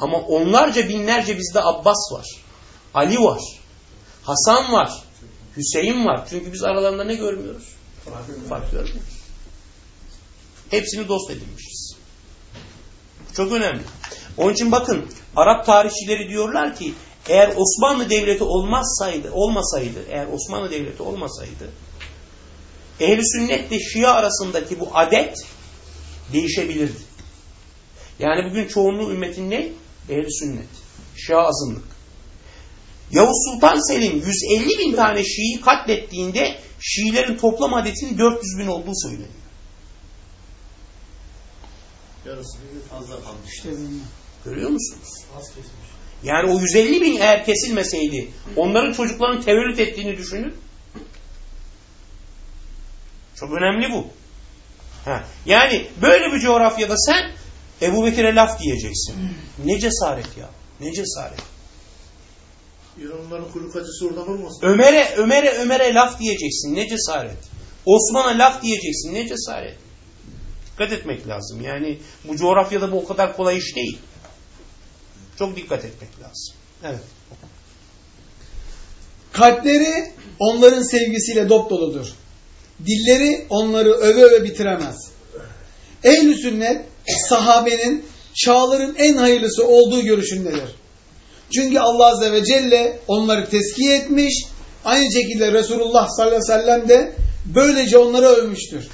A: Ama onlarca binlerce bizde Abbas var. Ali var. Hasan var. Hüseyin var. Çünkü biz aralarında ne görmüyoruz? Fark görmüyoruz. Hepsini dost edinmişiz. Çok önemli. Onun için bakın Arap tarihçileri diyorlar ki eğer Osmanlı Devleti olmazsaydı, olmasaydı, eğer Osmanlı Devleti olmasaydı ehl sünnetle Şia arasındaki bu adet değişebilirdi. Yani bugün çoğunluğu ümmetin ne? ehl sünnet. Şia azınlık. Yavuz Sultan Selim 150 bin tane Şii'yi katlettiğinde Şiilerin toplam adetinin 400 bin olduğu söyleniyor.
D: Yarısını
E: Fazla kalmış.
B: İşte.
A: Görüyor musunuz?
E: Az kesmiş.
A: Yani o 150 bin eğer kesilmeseydi onların çocuklarının tevellüt ettiğini düşünün. Çok önemli bu. Ha. Yani böyle bir coğrafyada sen Ebu Bekir'e laf diyeceksin. Ne cesaret ya. Ne cesaret.
D: İranlıların kuyruk acısı oradan olmasın.
A: Ömer'e Ömer'e Ömer'e laf diyeceksin. Ne cesaret. Osman'a laf diyeceksin. Ne cesaret. Dikkat etmek lazım. Yani bu coğrafyada bu o kadar kolay iş değil. Çok dikkat etmek lazım. Evet.
B: Kalpleri onların sevgisiyle dop doludur. Dilleri onları öve öve bitiremez. Ehl-i sünnet sahabenin çağların en hayırlısı olduğu görüşündedir. Çünkü Allah Azze ve Celle onları teskiye etmiş. Aynı şekilde Resulullah sallallahu aleyhi ve sellem de böylece onları övmüştür.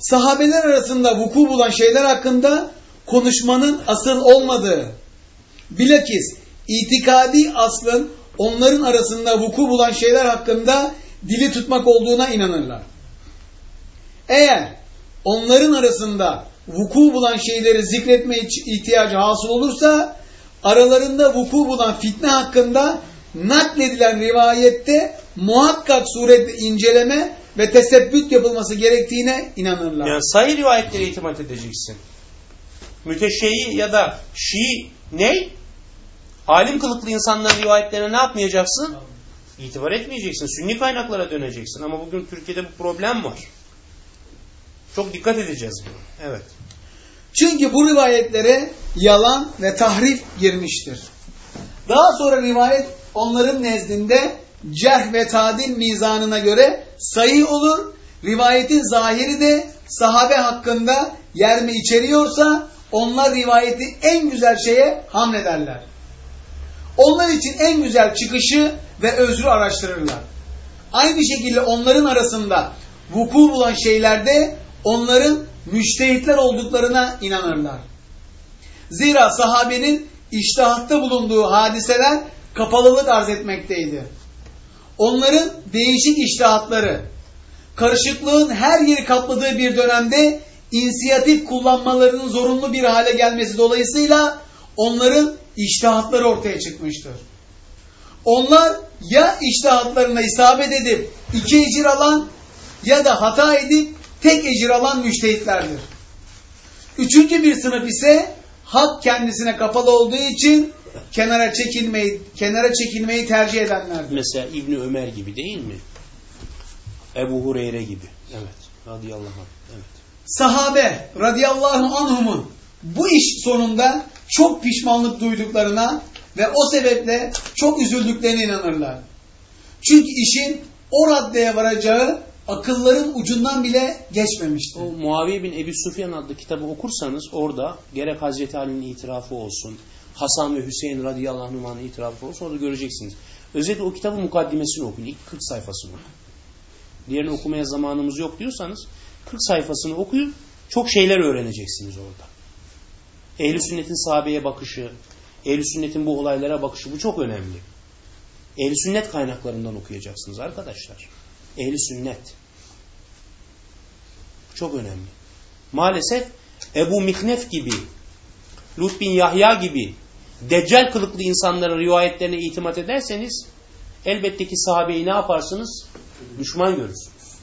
B: Sahabeler arasında vuku bulan şeyler hakkında konuşmanın asıl olmadığı, bilakis itikadi aslın onların arasında vuku bulan şeyler hakkında dili tutmak olduğuna inanırlar. Eğer onların arasında vuku bulan şeyleri zikretme ihtiyacı hasıl olursa aralarında vuku bulan fitne hakkında nakledilen rivayette muhakkak surette inceleme ve tesebbüt yapılması gerektiğine inanırlar.
A: Yani sayı rivayetlere itimat edeceksin. Müteşeyi ya da Şii ne? Alim kılıklı insanların rivayetlerine ne yapmayacaksın? İtibar etmeyeceksin. Sünni kaynaklara döneceksin. Ama bugün Türkiye'de bu problem var. Çok dikkat edeceğiz buna. Evet.
B: Çünkü bu rivayetlere yalan ve tahrif girmiştir. Daha sonra rivayet onların nezdinde cerh ve tadil mizanına göre sayı olur. Rivayetin zahiri de sahabe hakkında yer mi içeriyorsa onlar rivayeti en güzel şeye hamlederler. Onlar için en güzel çıkışı ve özrü araştırırlar. Aynı şekilde onların arasında vuku bulan şeylerde onların müştehitler olduklarına inanırlar. Zira sahabenin iştihatta bulunduğu hadiseler kapalılık arz etmekteydi. Onların değişik iştihatları, karışıklığın her yeri kapladığı bir dönemde inisiyatif kullanmalarının zorunlu bir hale gelmesi dolayısıyla onların iştihatları ortaya çıkmıştır. Onlar ya iştihatlarına isabet edip iki ecir alan ya da hata edip tek ecir alan müştehitlerdir. Üçüncü bir sınıf ise hak kendisine kapalı olduğu için kenara çekilmeyi kenara çekilmeyi tercih edenlerdir.
A: Mesela İbni Ömer gibi değil mi? Ebu Hureyre gibi. Evet. Radıyallahu anh. Evet.
B: Sahabe radıyallahu anhumun bu iş sonunda çok pişmanlık duyduklarına ve o sebeple çok üzüldüklerine inanırlar. Çünkü işin o raddeye varacağı akılların ucundan bile geçmemiştir.
A: O Muaviye bin Ebi Sufyan adlı kitabı okursanız orada gerek Hazreti Ali'nin itirafı olsun, Hasan ve Hüseyin radıyallahu anh'ın itirafı olsun orada göreceksiniz. Özellikle o kitabın mukaddimesini okuyun. İlk 40 sayfasını. Diğerini okumaya zamanımız yok diyorsanız 40 sayfasını okuyun. Çok şeyler öğreneceksiniz orada. Ehl-i sünnetin sahabeye bakışı, ehl-i sünnetin bu olaylara bakışı bu çok önemli. Ehl-i sünnet kaynaklarından okuyacaksınız arkadaşlar. Ehli sünnet. Çok önemli. Maalesef Ebu Mihnef gibi, Lut bin Yahya gibi deccal kılıklı insanların rivayetlerine itimat ederseniz elbette ki sahabeyi ne yaparsınız? Düşman görürsünüz.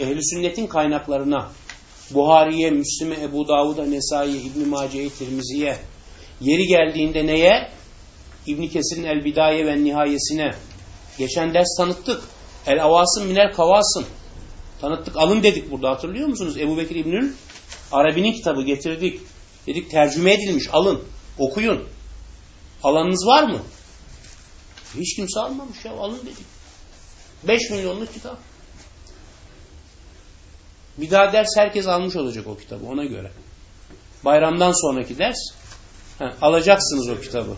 A: Ehli sünnetin kaynaklarına Buhari'ye, Müslim'e, Ebu Davud'a, Nesai'ye, İbn-i Mace'ye, Tirmizi'ye yeri geldiğinde neye? İbn Kesir'in El Bidaye ve Nihayesine geçen ders tanıttık. El Avasın Minel Kavasın tanıttık. Alın dedik burada hatırlıyor musunuz? Ebu Bekir İbnül Arabi'nin kitabı getirdik. Dedik tercüme edilmiş alın okuyun. Alanınız var mı? Hiç kimse almamış ya alın dedik. 5 milyonluk kitap. Bir daha ders herkes almış olacak o kitabı ona göre. Bayramdan sonraki ders he, alacaksınız o kitabı.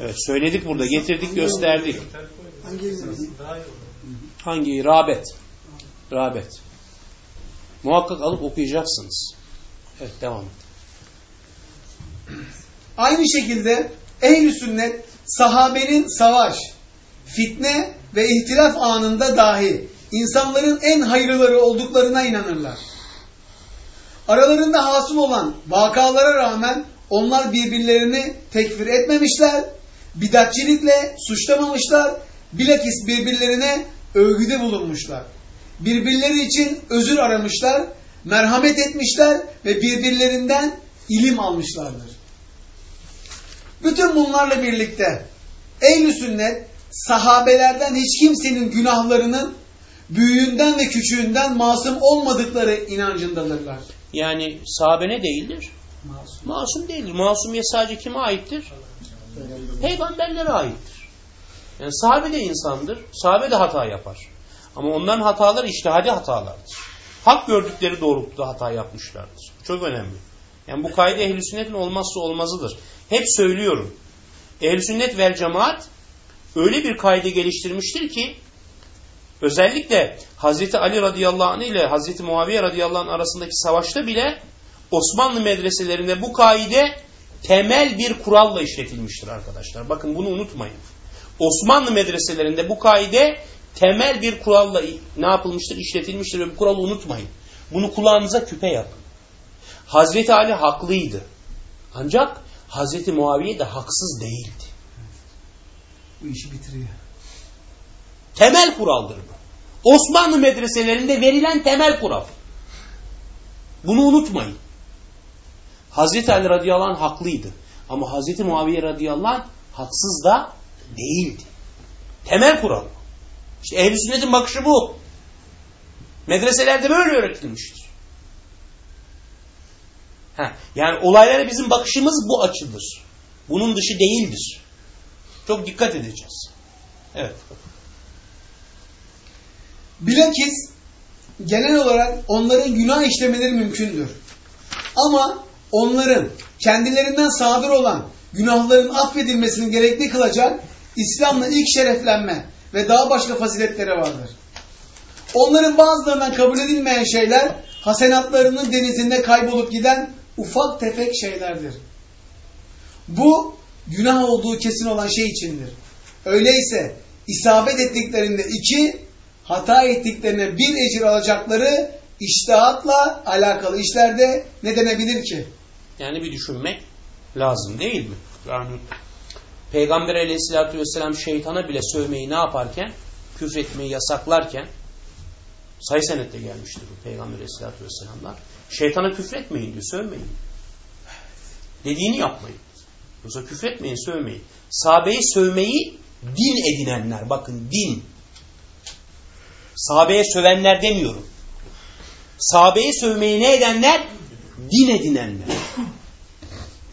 A: Evet söyledik burada getirdik gösterdik.
C: Hangi?
A: Rabet. Rabet. Muhakkak alıp okuyacaksınız. Evet devam et.
B: Aynı şekilde ehl sünnet sahabenin savaş, fitne ve ihtilaf anında dahi insanların en hayırları olduklarına inanırlar. Aralarında hasıl olan vakalara rağmen onlar birbirlerini tekfir etmemişler, bidatçilikle suçlamamışlar, bilakis birbirlerine övgüde bulunmuşlar. Birbirleri için özür aramışlar, merhamet etmişler ve birbirlerinden ilim almışlardır. Bütün bunlarla birlikte ehl sünnet sahabelerden hiç kimsenin günahlarının büyüğünden ve küçüğünden masum olmadıkları inancındadırlar.
A: Yani sahabe ne değildir?
B: Masum.
A: Masum değildir. Masumiyet sadece kime aittir? Peygamberlere aittir. Yani sahabe de insandır. Sahabe de hata yapar. Ama onların hataları iştihadi hatalardır. Hak gördükleri doğrultuda hata yapmışlardır. Çok önemli. Yani bu kaide ehl sünnetin olmazsa olmazıdır. Hep söylüyorum. ehl sünnet vel cemaat öyle bir kaide geliştirmiştir ki özellikle Hazreti Ali radıyallahu anh ile Hazreti Muaviye radıyallahu anh arasındaki savaşta bile Osmanlı medreselerinde bu kaide temel bir kuralla işletilmiştir arkadaşlar. Bakın bunu unutmayın. Osmanlı medreselerinde bu kaide temel bir kuralla ne yapılmıştır? işletilmiştir ve bu kuralı unutmayın. Bunu kulağınıza küpe yapın. Hazreti Ali haklıydı. Ancak Hazreti Muaviye de haksız değildi.
B: Bu işi bitiriyor.
A: Temel kuraldır bu. Osmanlı medreselerinde verilen temel kural. Bunu unutmayın. Hazreti Ali radıyallahu anh haklıydı. Ama Hazreti Muaviye radıyallahu anh haksız da değildi. Temel kural. İşte ehl sünnetin bakışı bu. Medreselerde böyle öğretilmiştir. Heh, yani olaylara bizim bakışımız bu açıdır. Bunun dışı değildir. Çok dikkat edeceğiz. Evet.
B: Bilakis genel olarak onların günah işlemeleri mümkündür. Ama onların kendilerinden sadır olan günahların affedilmesini gerekli kılacak İslam'la ilk şereflenme ve daha başka faziletleri vardır. Onların bazılarından kabul edilmeyen şeyler hasenatlarının denizinde kaybolup giden ufak tefek şeylerdir. Bu günah olduğu kesin olan şey içindir. Öyleyse isabet ettiklerinde iki, hata ettiklerine bir ecir alacakları iştihatla alakalı işlerde ne denebilir ki?
A: Yani bir düşünmek lazım değil mi? Yani Peygamber aleyhissalatü vesselam şeytana bile sövmeyi ne yaparken? Küfretmeyi yasaklarken sayı senette gelmiştir bu Peygamber aleyhissalatü vesselamlar. Şeytana küfretmeyin diyor, sövmeyin. Dediğini yapmayın. Yoksa küfretmeyin, sövmeyin. Sahabeyi sövmeyi din edinenler, bakın din. Sahabeye sövenler demiyorum. Sahabeyi sövmeyi ne edenler? Din edinenler.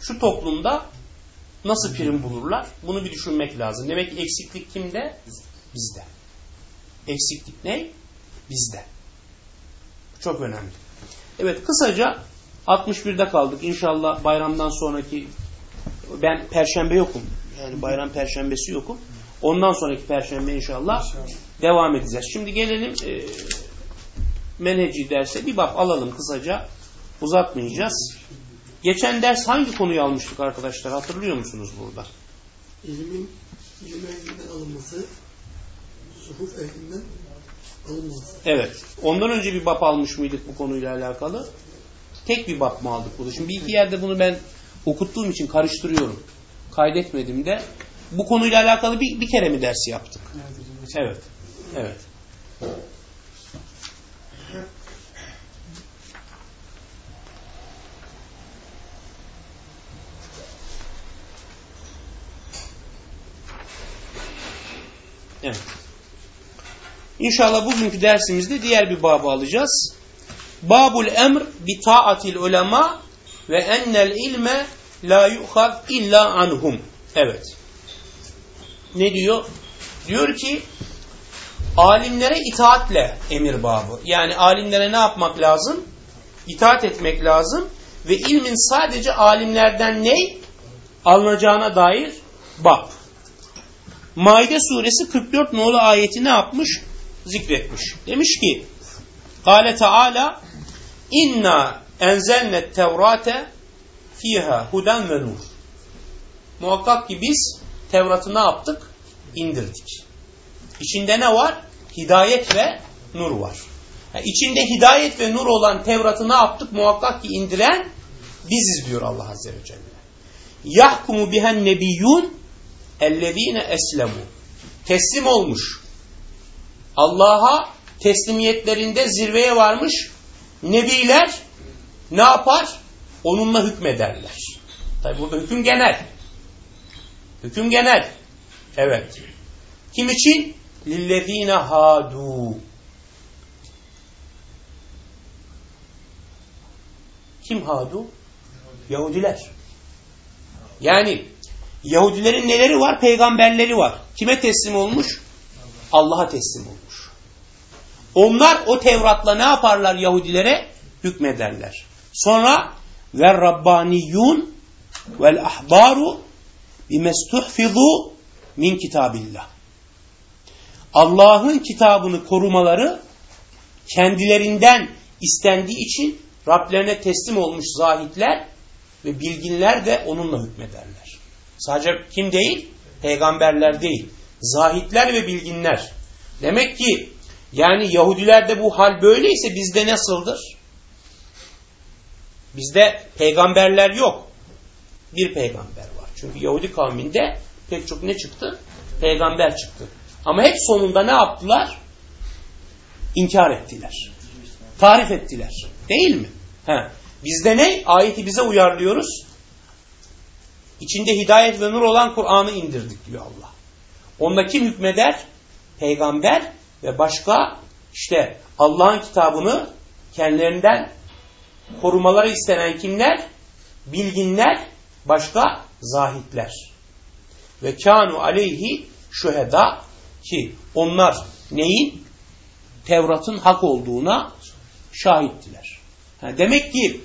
A: Şu toplumda nasıl prim bulurlar? Bunu bir düşünmek lazım. Demek ki eksiklik kimde? Bizde. Eksiklik ne? Bizde. Çok önemli. Evet kısaca 61'de kaldık. İnşallah bayramdan sonraki ben perşembe yokum. Yani bayram perşembesi yokum. Ondan sonraki perşembe inşallah, devam edeceğiz. Şimdi gelelim e, menheci derse bir bak alalım kısaca. Uzatmayacağız. Geçen ders hangi konuyu almıştık arkadaşlar? Hatırlıyor musunuz burada?
C: İlmin, ilim ehlinden alınması, suhuf ehlinden alınması.
A: Evet. Ondan önce bir bap almış mıydık bu konuyla alakalı? Tek bir bap mı aldık burada? Şimdi bir iki yerde bunu ben okuttuğum için karıştırıyorum. Kaydetmedim de. Bu konuyla alakalı bir, bir kere mi ders yaptık? Evet. Evet. Evet. İnşallah bugünkü dersimizde diğer bir babı alacağız. Babul emr bi taatil ulema ve ennel ilme la yuhaz illa anhum. Evet. Ne diyor? Diyor ki alimlere itaatle emir babı. Yani alimlere ne yapmak lazım? İtaat etmek lazım ve ilmin sadece alimlerden ne alınacağına dair bab. Maide suresi 44 nolu ayeti ne yapmış? Zikretmiş. Demiş ki Kale Teala İnna enzelnet tevrate fiha huden ve nur. Muhakkak ki biz Tevrat'ı ne yaptık? İndirdik. İçinde ne var? Hidayet ve nur var. Yani içinde hidayet ve nur olan Tevrat'ı ne yaptık? Muhakkak ki indiren biziz diyor Allah Azze ve Celle. Yahkumu bihen nebiyyun ellezine eslemu. Teslim olmuş. Allah'a teslimiyetlerinde zirveye varmış nebiler ne yapar? Onunla hükmederler. Tabi burada hüküm genel. Hüküm genel. Evet. Kim için? Lillezine hadu. Kim hadu? Yahudiler. Yani Yahudilerin neleri var? Peygamberleri var. Kime teslim olmuş? Allah'a teslim olmuş. Onlar o Tevrat'la ne yaparlar Yahudilere? Hükmederler. Sonra ve rabbaniyun vel ahbaru bimestuhfizu min kitabillah. Allah'ın kitabını korumaları kendilerinden istendiği için Rablerine teslim olmuş zahitler ve bilginler de onunla hükmederler. Sadece kim değil? Peygamberler değil. Zahitler ve bilginler. Demek ki yani Yahudilerde bu hal böyleyse bizde nasıldır? Bizde peygamberler yok. Bir peygamber var. Çünkü Yahudi kavminde pek çok ne çıktı? Peygamber çıktı. Ama hep sonunda ne yaptılar? İnkar ettiler. Tarif ettiler. Değil mi? He. Bizde ne? Ayeti bize uyarlıyoruz. İçinde hidayet ve nur olan Kur'an'ı indirdik diyor Allah. Onda kim hükmeder? Peygamber ve başka işte Allah'ın kitabını kendilerinden korumaları istenen kimler? Bilginler, başka zahitler. Ve kanu aleyhi şüheda ki onlar neyin? Tevrat'ın hak olduğuna şahittiler. Demek ki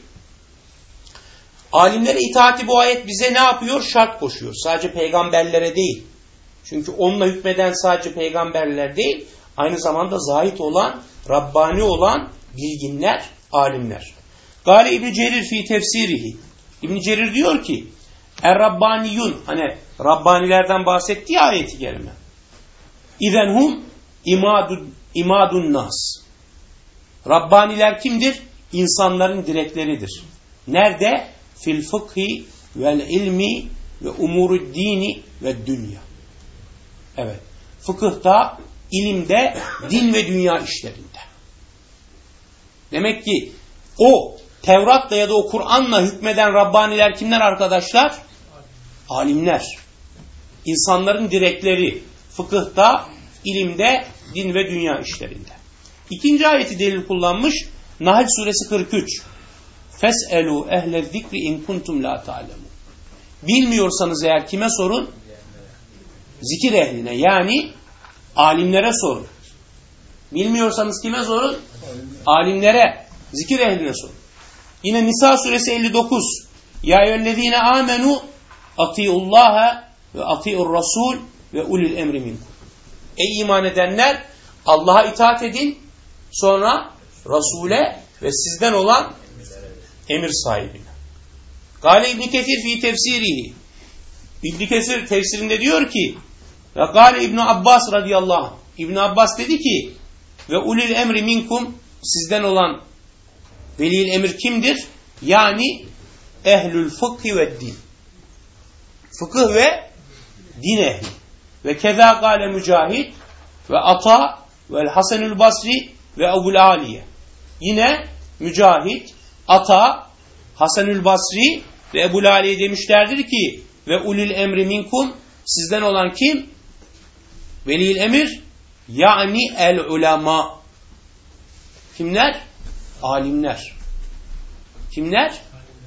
A: alimlere itaati bu ayet bize ne yapıyor? Şart koşuyor. Sadece peygamberlere değil. Çünkü onunla hükmeden sadece peygamberler değil, aynı zamanda zahit olan, Rabbani olan bilginler, alimler. Gale İbn Cerir fi tefsirihi. İbn Cerir diyor ki, Er Rabbaniyun hani Rabbanilerden bahsettiği ayeti gelme. İzenhum imadun, imadun nas. Rabbaniler kimdir? İnsanların direkleridir. Nerede? Fil fıkhi vel ilmi ve umuru dini ve dünya. Evet. Fıkıhta, ilimde, din ve dünya işlerinde. Demek ki o Tevrat'la ya da o Kur'an'la hükmeden Rabbaniler kimler arkadaşlar? Alimler. İnsanların direkleri fıkıhta, ilimde, din ve dünya işlerinde. İkinci ayeti delil kullanmış. Nahl suresi 43. Fes'elu ehle zikri in kuntum la ta'lemu. Bilmiyorsanız eğer kime sorun? Zikir ehline yani alimlere sorun. Bilmiyorsanız kime sorun? Alimlere, zikir ehline sorun. Yine Nisa suresi 59. Ya eyyühellezine amenu atiullaha ve atiur rasul ve ulil emri minkum. Ey iman edenler Allah'a itaat edin. Sonra Resul'e ve sizden olan emir sahibine. Gale İbni Ketir fi tefsirihi. İbni Kesir tefsirinde diyor ki ve Gale İbni Abbas radıyallahu anh. İbni Abbas dedi ki ve ulil emri minkum sizden olan velil emir kimdir? Yani ehlül fıkhi ve din. Fıkıh ve din ehli. Ve keza gale mücahit ve ata ve Hasanül Basri ve Ebul Aliye. Yine mücahit, ata, Hasanül Basri ve Ebul Aliye demişlerdir ki ve ulil emri minkum sizden olan kim? Velil emir yani el ulema. Kimler? Alimler. Kimler?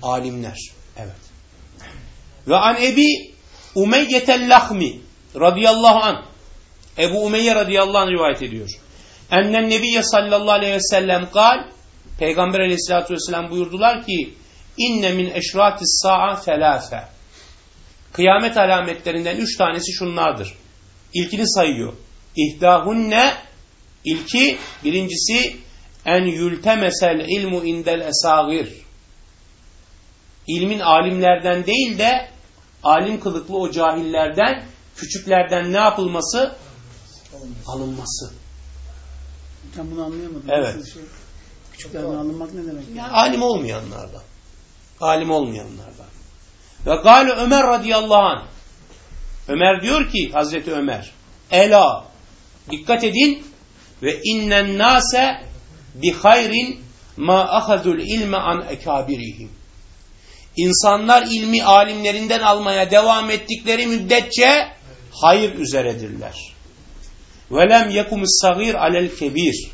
A: Alimler. Evet. Ve an Ebi Umeyyetel Lahmi radıyallahu an. Ebu Umeyye radıyallahu anh rivayet ediyor. Ennen Nebiye sallallahu aleyhi ve sellem kal Peygamber aleyhissalatü vesselam buyurdular ki inne min eşratis sa'a felâfe Kıyamet alametlerinden üç tanesi şunlardır. İlkini sayıyor. İhdahunne ilki birincisi en yültemesel ilmu indel esagir. İlmin alimlerden değil de alim kılıklı o cahillerden, küçüklerden ne yapılması? Alınması.
B: Ben bunu anlayamadım.
A: Evet.
B: Nasıl Şey? Küçüklerden alınmak ne demek?
A: Yani alim olmayanlardan. Alim olmayanlardan. Ve gale Ömer radıyallahu anh. Ömer diyor ki Hazreti Ömer. Ela. Dikkat edin. Ve innen nase bi hayrin ma ahadul ilme an ekabirihim. İnsanlar ilmi alimlerinden almaya devam ettikleri müddetçe hayır üzeredirler. Velem yekumus sagir alel kebir.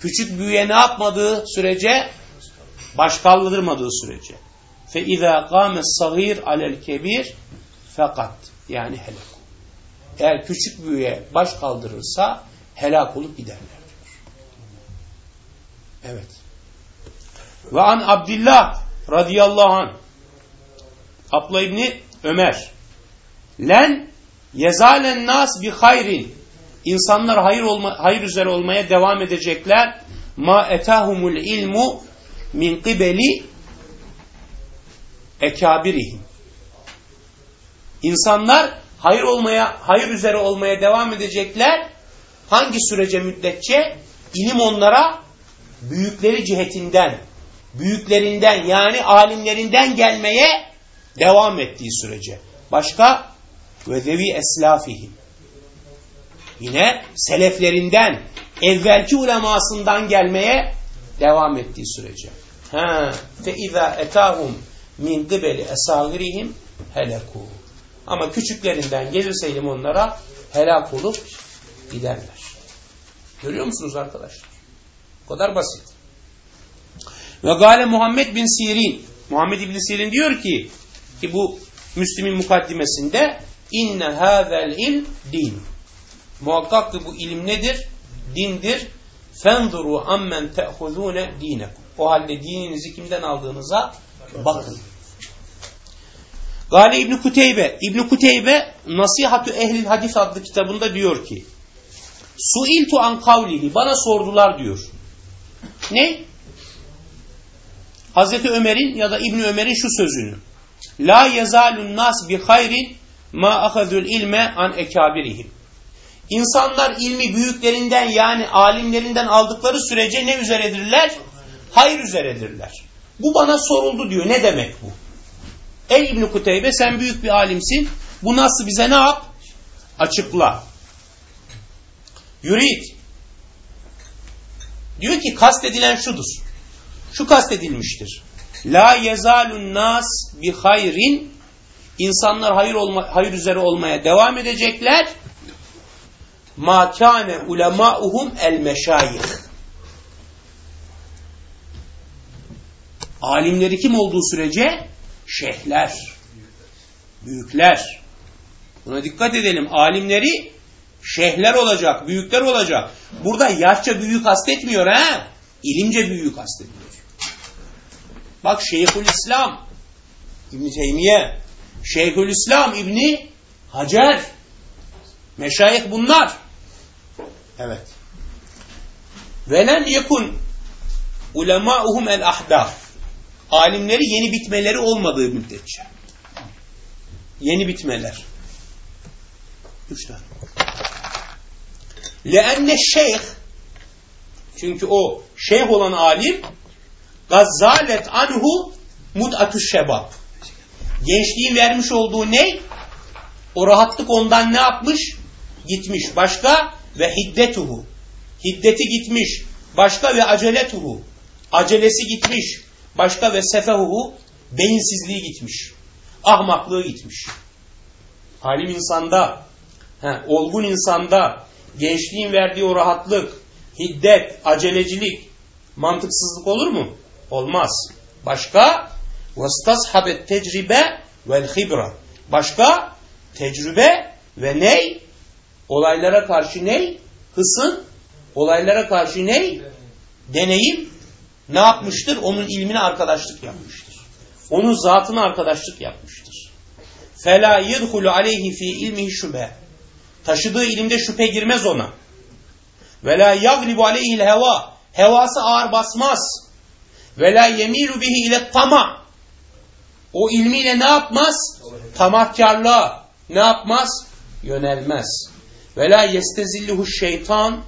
A: Küçük büyüye ne yapmadığı sürece baş kaldırmadığı sürece. Fe izâ kâmes sagir alel kebir fakat yani helak. Eğer küçük büyüye baş kaldırırsa helak olup giderler. Evet. Ve an Abdullah radıyallahu anh Abla İbni Ömer len yezalen nas bi hayrin insanlar hayır olma, hayır üzere olmaya devam edecekler ma etahumul ilmu min kibeli ekabirihim İnsanlar hayır olmaya, hayır üzere olmaya devam edecekler. Hangi sürece müddetçe? İlim onlara büyükleri cihetinden, büyüklerinden yani alimlerinden gelmeye devam ettiği sürece. Başka? Ve zevi eslafihim. Yine seleflerinden, evvelki ulemasından gelmeye devam ettiği sürece. Ha, fe iza etahum min qibeli esagirihim heleku. Ama küçüklerinden gelirse ilim onlara helak olup giderler. Görüyor musunuz arkadaşlar? O kadar basit. Ve gale Muhammed bin Sirin. Muhammed bin Sirin diyor ki ki bu Müslim'in mukaddimesinde inne hâzel ilm din. Muhakkak ki bu ilim nedir? Dindir. Fenzuru ammen te'huzûne dinekum. O halde dininizi kimden aldığınıza bakın. Gale İbni Kuteybe, İbni Kuteybe Nasihatü Ehlil Hadis adlı kitabında diyor ki Suiltu an kavlihi bana sordular diyor. Ne? Hazreti Ömer'in ya da İbni Ömer'in şu sözünü. La yezalun nas bi hayrin ma ahazul ilme an ekabirihim. İnsanlar ilmi büyüklerinden yani alimlerinden aldıkları sürece ne üzeredirler? Hayır üzeredirler. Bu bana soruldu diyor. Ne demek bu? Ey İbn Kuteybe sen büyük bir alimsin. Bu nasıl bize ne yap? Açıkla. Yurid. Diyor ki kastedilen şudur. Şu kastedilmiştir. La yezalun nas bi hayrin İnsanlar hayır olma, hayır üzere olmaya devam edecekler. Kâne ulemâuhum el meşayih. Alimleri kim olduğu sürece şeyhler, büyükler. Buna dikkat edelim. Alimleri Şeyhler olacak, büyükler olacak. Burada yaşça büyük kastetmiyor ha. İlimce büyük kastediyor. Bak Şeyhül İslam İbn Teymiye, Şeyhül İslam İbni Hacer. Meşayih bunlar. Evet. Velen yekun ulemauhum el ahdaf. Alimleri yeni bitmeleri olmadığı müddetçe. Yeni bitmeler. Üç tane. Leenne şeyh çünkü o şeyh olan alim gazzalet anhu mud'atu şebab. Gençliğin vermiş olduğu ne? O rahatlık ondan ne yapmış? Gitmiş. Başka ve hiddetuhu. Hiddeti gitmiş. Başka ve aceletuhu. Acelesi gitmiş. Başka ve sefehuhu. Beyinsizliği gitmiş. Ahmaklığı gitmiş. Alim insanda, he, olgun insanda gençliğin verdiği o rahatlık, hiddet, acelecilik, mantıksızlık olur mu? Olmaz. Başka vastashabet tecribe vel hibra. Başka tecrübe ve ney? Olaylara karşı ney? Hısın. Olaylara karşı ney? Deneyim. Ne yapmıştır? Onun ilmine arkadaşlık yapmıştır. Onun zatına arkadaşlık yapmıştır. Fela yedhulu aleyhi fi ilmihi şübe. Taşıdığı ilimde şüphe girmez ona. La yaglibu aleyhil heva. Hevası ağır basmaz. La yemilu bihi ile tama. O ilmiyle ne yapmaz? Tamahkarlığa ne yapmaz? Yönelmez. Ve la yestezilluhu şeytan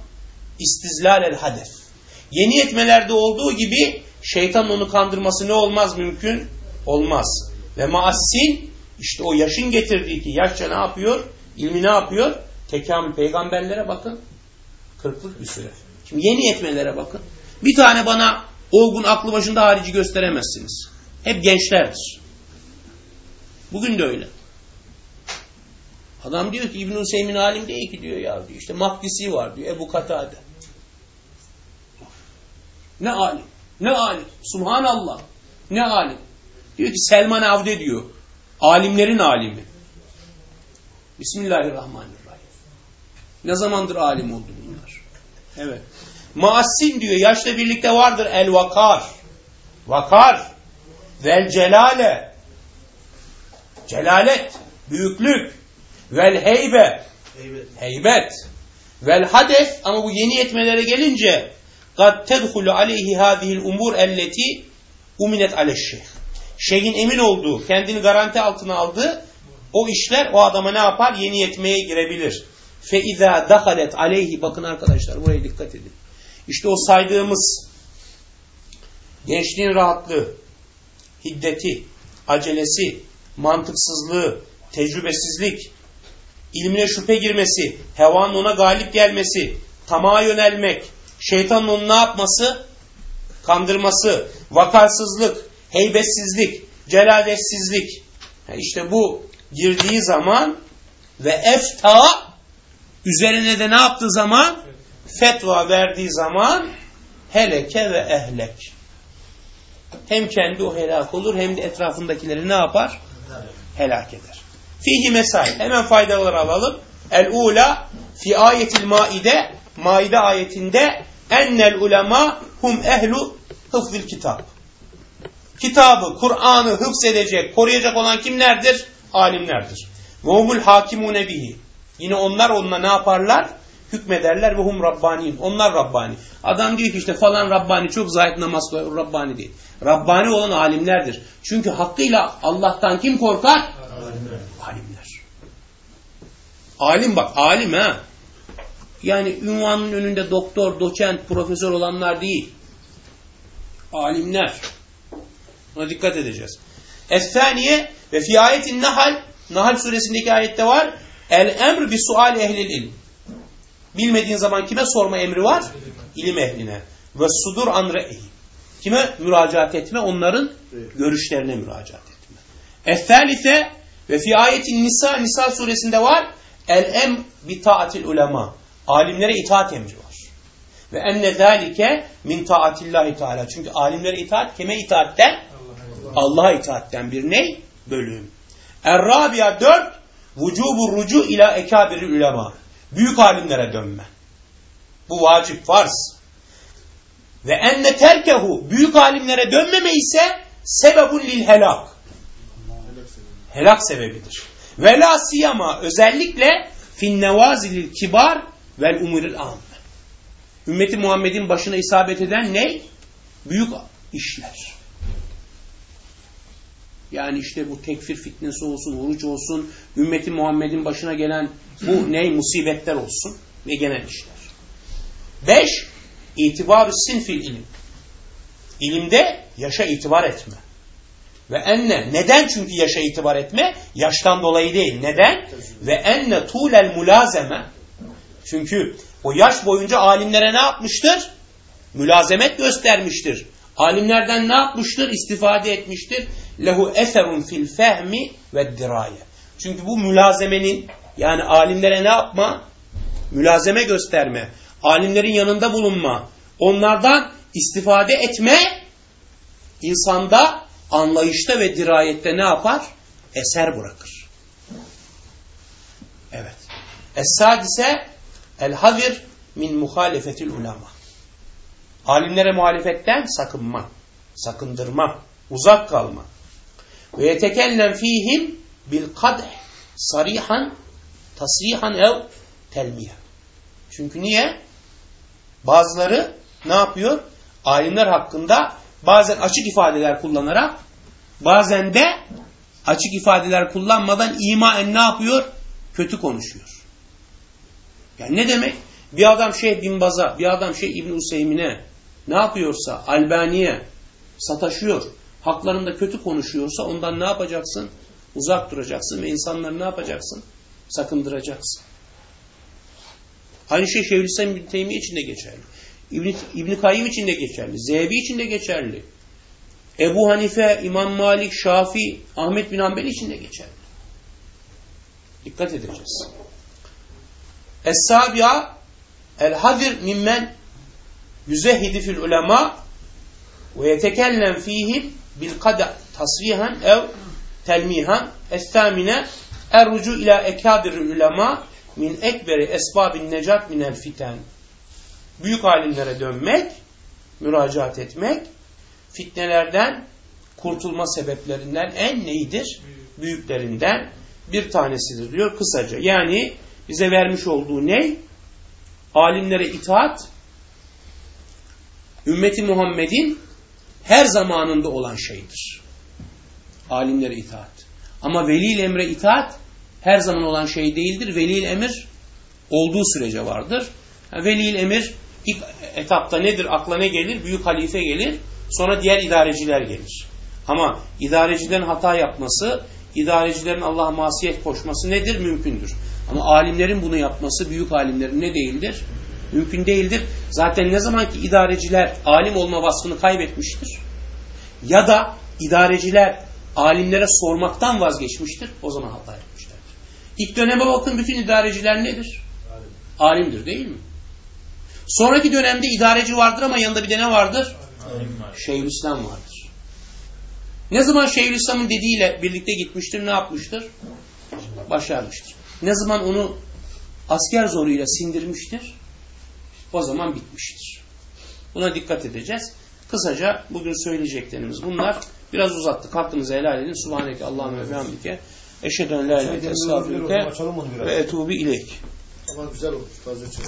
A: istizlalel hadef. Yeni yetmelerde olduğu gibi şeytan onu kandırması ne olmaz mümkün? Olmaz. Ve maassin işte o yaşın getirdiği ki yaşça ne yapıyor? İlmi ne yapıyor? Tekamül peygamberlere bakın. Kırklık bir süre. Şimdi yeni yetmelere bakın. Bir tane bana olgun aklı başında harici gösteremezsiniz. Hep gençlerdir. Bugün de öyle. Adam diyor ki İbn-i Hüseyin alim değil ki diyor ya diyor. İşte Makdisi var diyor. Ebu Katade. Ne alim. Ne alim. Subhanallah. Ne alim. Diyor ki Selman Avde diyor. Alimlerin alimi. Bismillahirrahmanirrahim. Ne zamandır alim oldu bunlar? Evet. Maassin diyor. Yaşla birlikte vardır el vakar. Vakar. Vel celale. Celalet, büyüklük. Vel heybe,
D: heybet.
A: heybet. Vel hades ama bu yeni yetmelere gelince kad tedhulu aleyhi hadihil umur elleti uminet aleşşeh. Şeyhin emin olduğu, kendini garanti altına aldığı o işler o adama ne yapar? Yeni yetmeye girebilir. Fe izâ dahalet aleyhi. Bakın arkadaşlar buraya dikkat edin. İşte o saydığımız gençliğin rahatlığı, hiddeti, acelesi, mantıksızlığı, tecrübesizlik, ilmine şüphe girmesi, hevanın ona galip gelmesi, tamağa yönelmek, şeytanın onu ne yapması? Kandırması, vakarsızlık, heybetsizlik, celaletsizlik. İşte bu girdiği zaman ve efta üzerine de ne yaptığı zaman? Fetva verdiği zaman heleke ve ehlek. Hem kendi o helak olur hem de etrafındakileri ne yapar? Helak eder. Fihi mesail. Hemen faydaları alalım. El-ula fi ayetil maide Maide ayetinde ennel ulema hum ehlu hıfzil kitap. Kitabı, Kur'an'ı hıfzedecek, koruyacak olan kimlerdir? Alimlerdir. Ve humul hakimune bihi. Yine onlar onunla ne yaparlar? Hükmederler ve hum Rabbaniyin. Onlar Rabbani. Adam diyor ki işte falan Rabbani çok zahit namaz. Rabbani değil. Rabbani olan alimlerdir. Çünkü hakkıyla Allah'tan kim korkar?
D: Alimler.
A: Alimler. Alim bak alim ha. Yani ünvanın önünde doktor, doçent, profesör olanlar değil. Alimler. Buna dikkat edeceğiz. Es-saniye ve fi ayetin Nahl, Nahl suresindeki ayette var. El emr bi sual ehlil ilm. Bilmediğin zaman kime sorma emri var? İlim ehline. Ve sudur an re'yi. Kime müracaat etme? Onların görüşlerine müracaat etme. Es-salise ve fi ayetin Nisa, Nisa suresinde var. El em bi taatil ulema. Alimlere itaat emri var. Ve enne zâlike min taatillahi teala. Çünkü alimlere itaat kime itaatten? Allah'a itaatten bir ney? Bölüm. Er-Rabia 4 Vücubu rucu ila ekabiri ulema. Büyük alimlere dönme. Bu vacip, farz. Ve enne terkehu büyük alimlere dönmeme ise sebebun lil helak. Helak sebebidir. Ve la siyama özellikle fin nevazilil kibar vel umuril amme. Ümmeti Muhammed'in başına isabet eden ne? Büyük işler. Yani işte bu tekfir fitnesi olsun, oruç olsun, ümmeti Muhammed'in başına gelen bu ne? Musibetler olsun ve genel işler. Beş, itibar-ı sinfil ilim. İlimde yaşa itibar etme. Ve enne, neden çünkü yaşa itibar etme? Yaştan dolayı değil. Neden? Ve enne tulel mulazeme. Çünkü o yaş boyunca alimlere ne yapmıştır? Mülazemet göstermiştir. Alimlerden ne yapmıştır? İstifade etmiştir. Lehu eserun fil fehmi ve diraye. Çünkü bu mülazemenin yani alimlere ne yapma? Mülazeme gösterme. Alimlerin yanında bulunma. Onlardan istifade etme insanda anlayışta ve dirayette ne yapar? Eser bırakır. Evet. Es-sadise el-hazir min muhalefetil ulema. Alimlere muhalefetten sakınma, sakındırma, uzak kalma. Ve yetekellem fihim bil kadh sarihan tasrihan ev telmiye. Çünkü niye? Bazıları ne yapıyor? Alimler hakkında bazen açık ifadeler kullanarak bazen de açık ifadeler kullanmadan imaen ne yapıyor? Kötü konuşuyor. Yani ne demek? Bir adam Şeyh Bin Baz'a, bir adam Şeyh İbn Useymin'e ne yapıyorsa Albani'ye sataşıyor, haklarında kötü konuşuyorsa ondan ne yapacaksın? Uzak duracaksın ve insanları ne yapacaksın? Sakındıracaksın. Aynı şey Şeyhülislam İbn Teymiye için de geçerli. İbn, İbn Kayyim için de geçerli. Zehebi için de geçerli. Ebu Hanife, İmam Malik, Şafi, Ahmet bin Hanbel için de geçerli. Dikkat edeceğiz. Es-Sabi'a el-Hadir mimmen yüzehidi fil ulema ve yetekellem fihim bil kada tasrihan ev telmihan es-Samine errucu ila ekadir ulema min ekberi esbabin necat minel fiten büyük alimlere dönmek, müracaat etmek, fitnelerden kurtulma sebeplerinden en neyidir? Büyüklerinden bir tanesidir diyor kısaca. Yani bize vermiş olduğu ne? Alimlere itaat, ümmeti Muhammed'in her zamanında olan şeydir. Alimlere itaat. Ama velil emre itaat her zaman olan şey değildir. Velil emir olduğu sürece vardır. Velil emir ilk etapta nedir? Akla ne gelir? Büyük halife gelir. Sonra diğer idareciler gelir. Ama idarecilerin hata yapması, idarecilerin Allah'a masiyet koşması nedir? Mümkündür. Ama alimlerin bunu yapması, büyük alimlerin ne değildir? Mümkün değildir. Zaten ne zaman ki idareciler alim olma vasfını kaybetmiştir ya da idareciler alimlere sormaktan vazgeçmiştir, o zaman hata yapmışlardır. İlk döneme bakın bütün idareciler nedir? Alimdir değil mi? Sonraki dönemde idareci vardır ama yanında bir de ne vardır? Şeyhülislam vardır. Ne zaman Şeyhülislam'ın dediğiyle birlikte gitmiştir, ne yapmıştır? Başarmıştır. Ne zaman onu asker zoruyla sindirmiştir? O zaman bitmiştir. Buna dikkat edeceğiz. Kısaca bugün söyleyeceklerimiz bunlar. Biraz uzattık. Hakkınızı helal edin. Subhaneke Allah'ım ve bihamdike. Eşhedü en la ilahe estağfirüke ve etubu ileyk.
D: Ama güzel olmuş. Taze çay.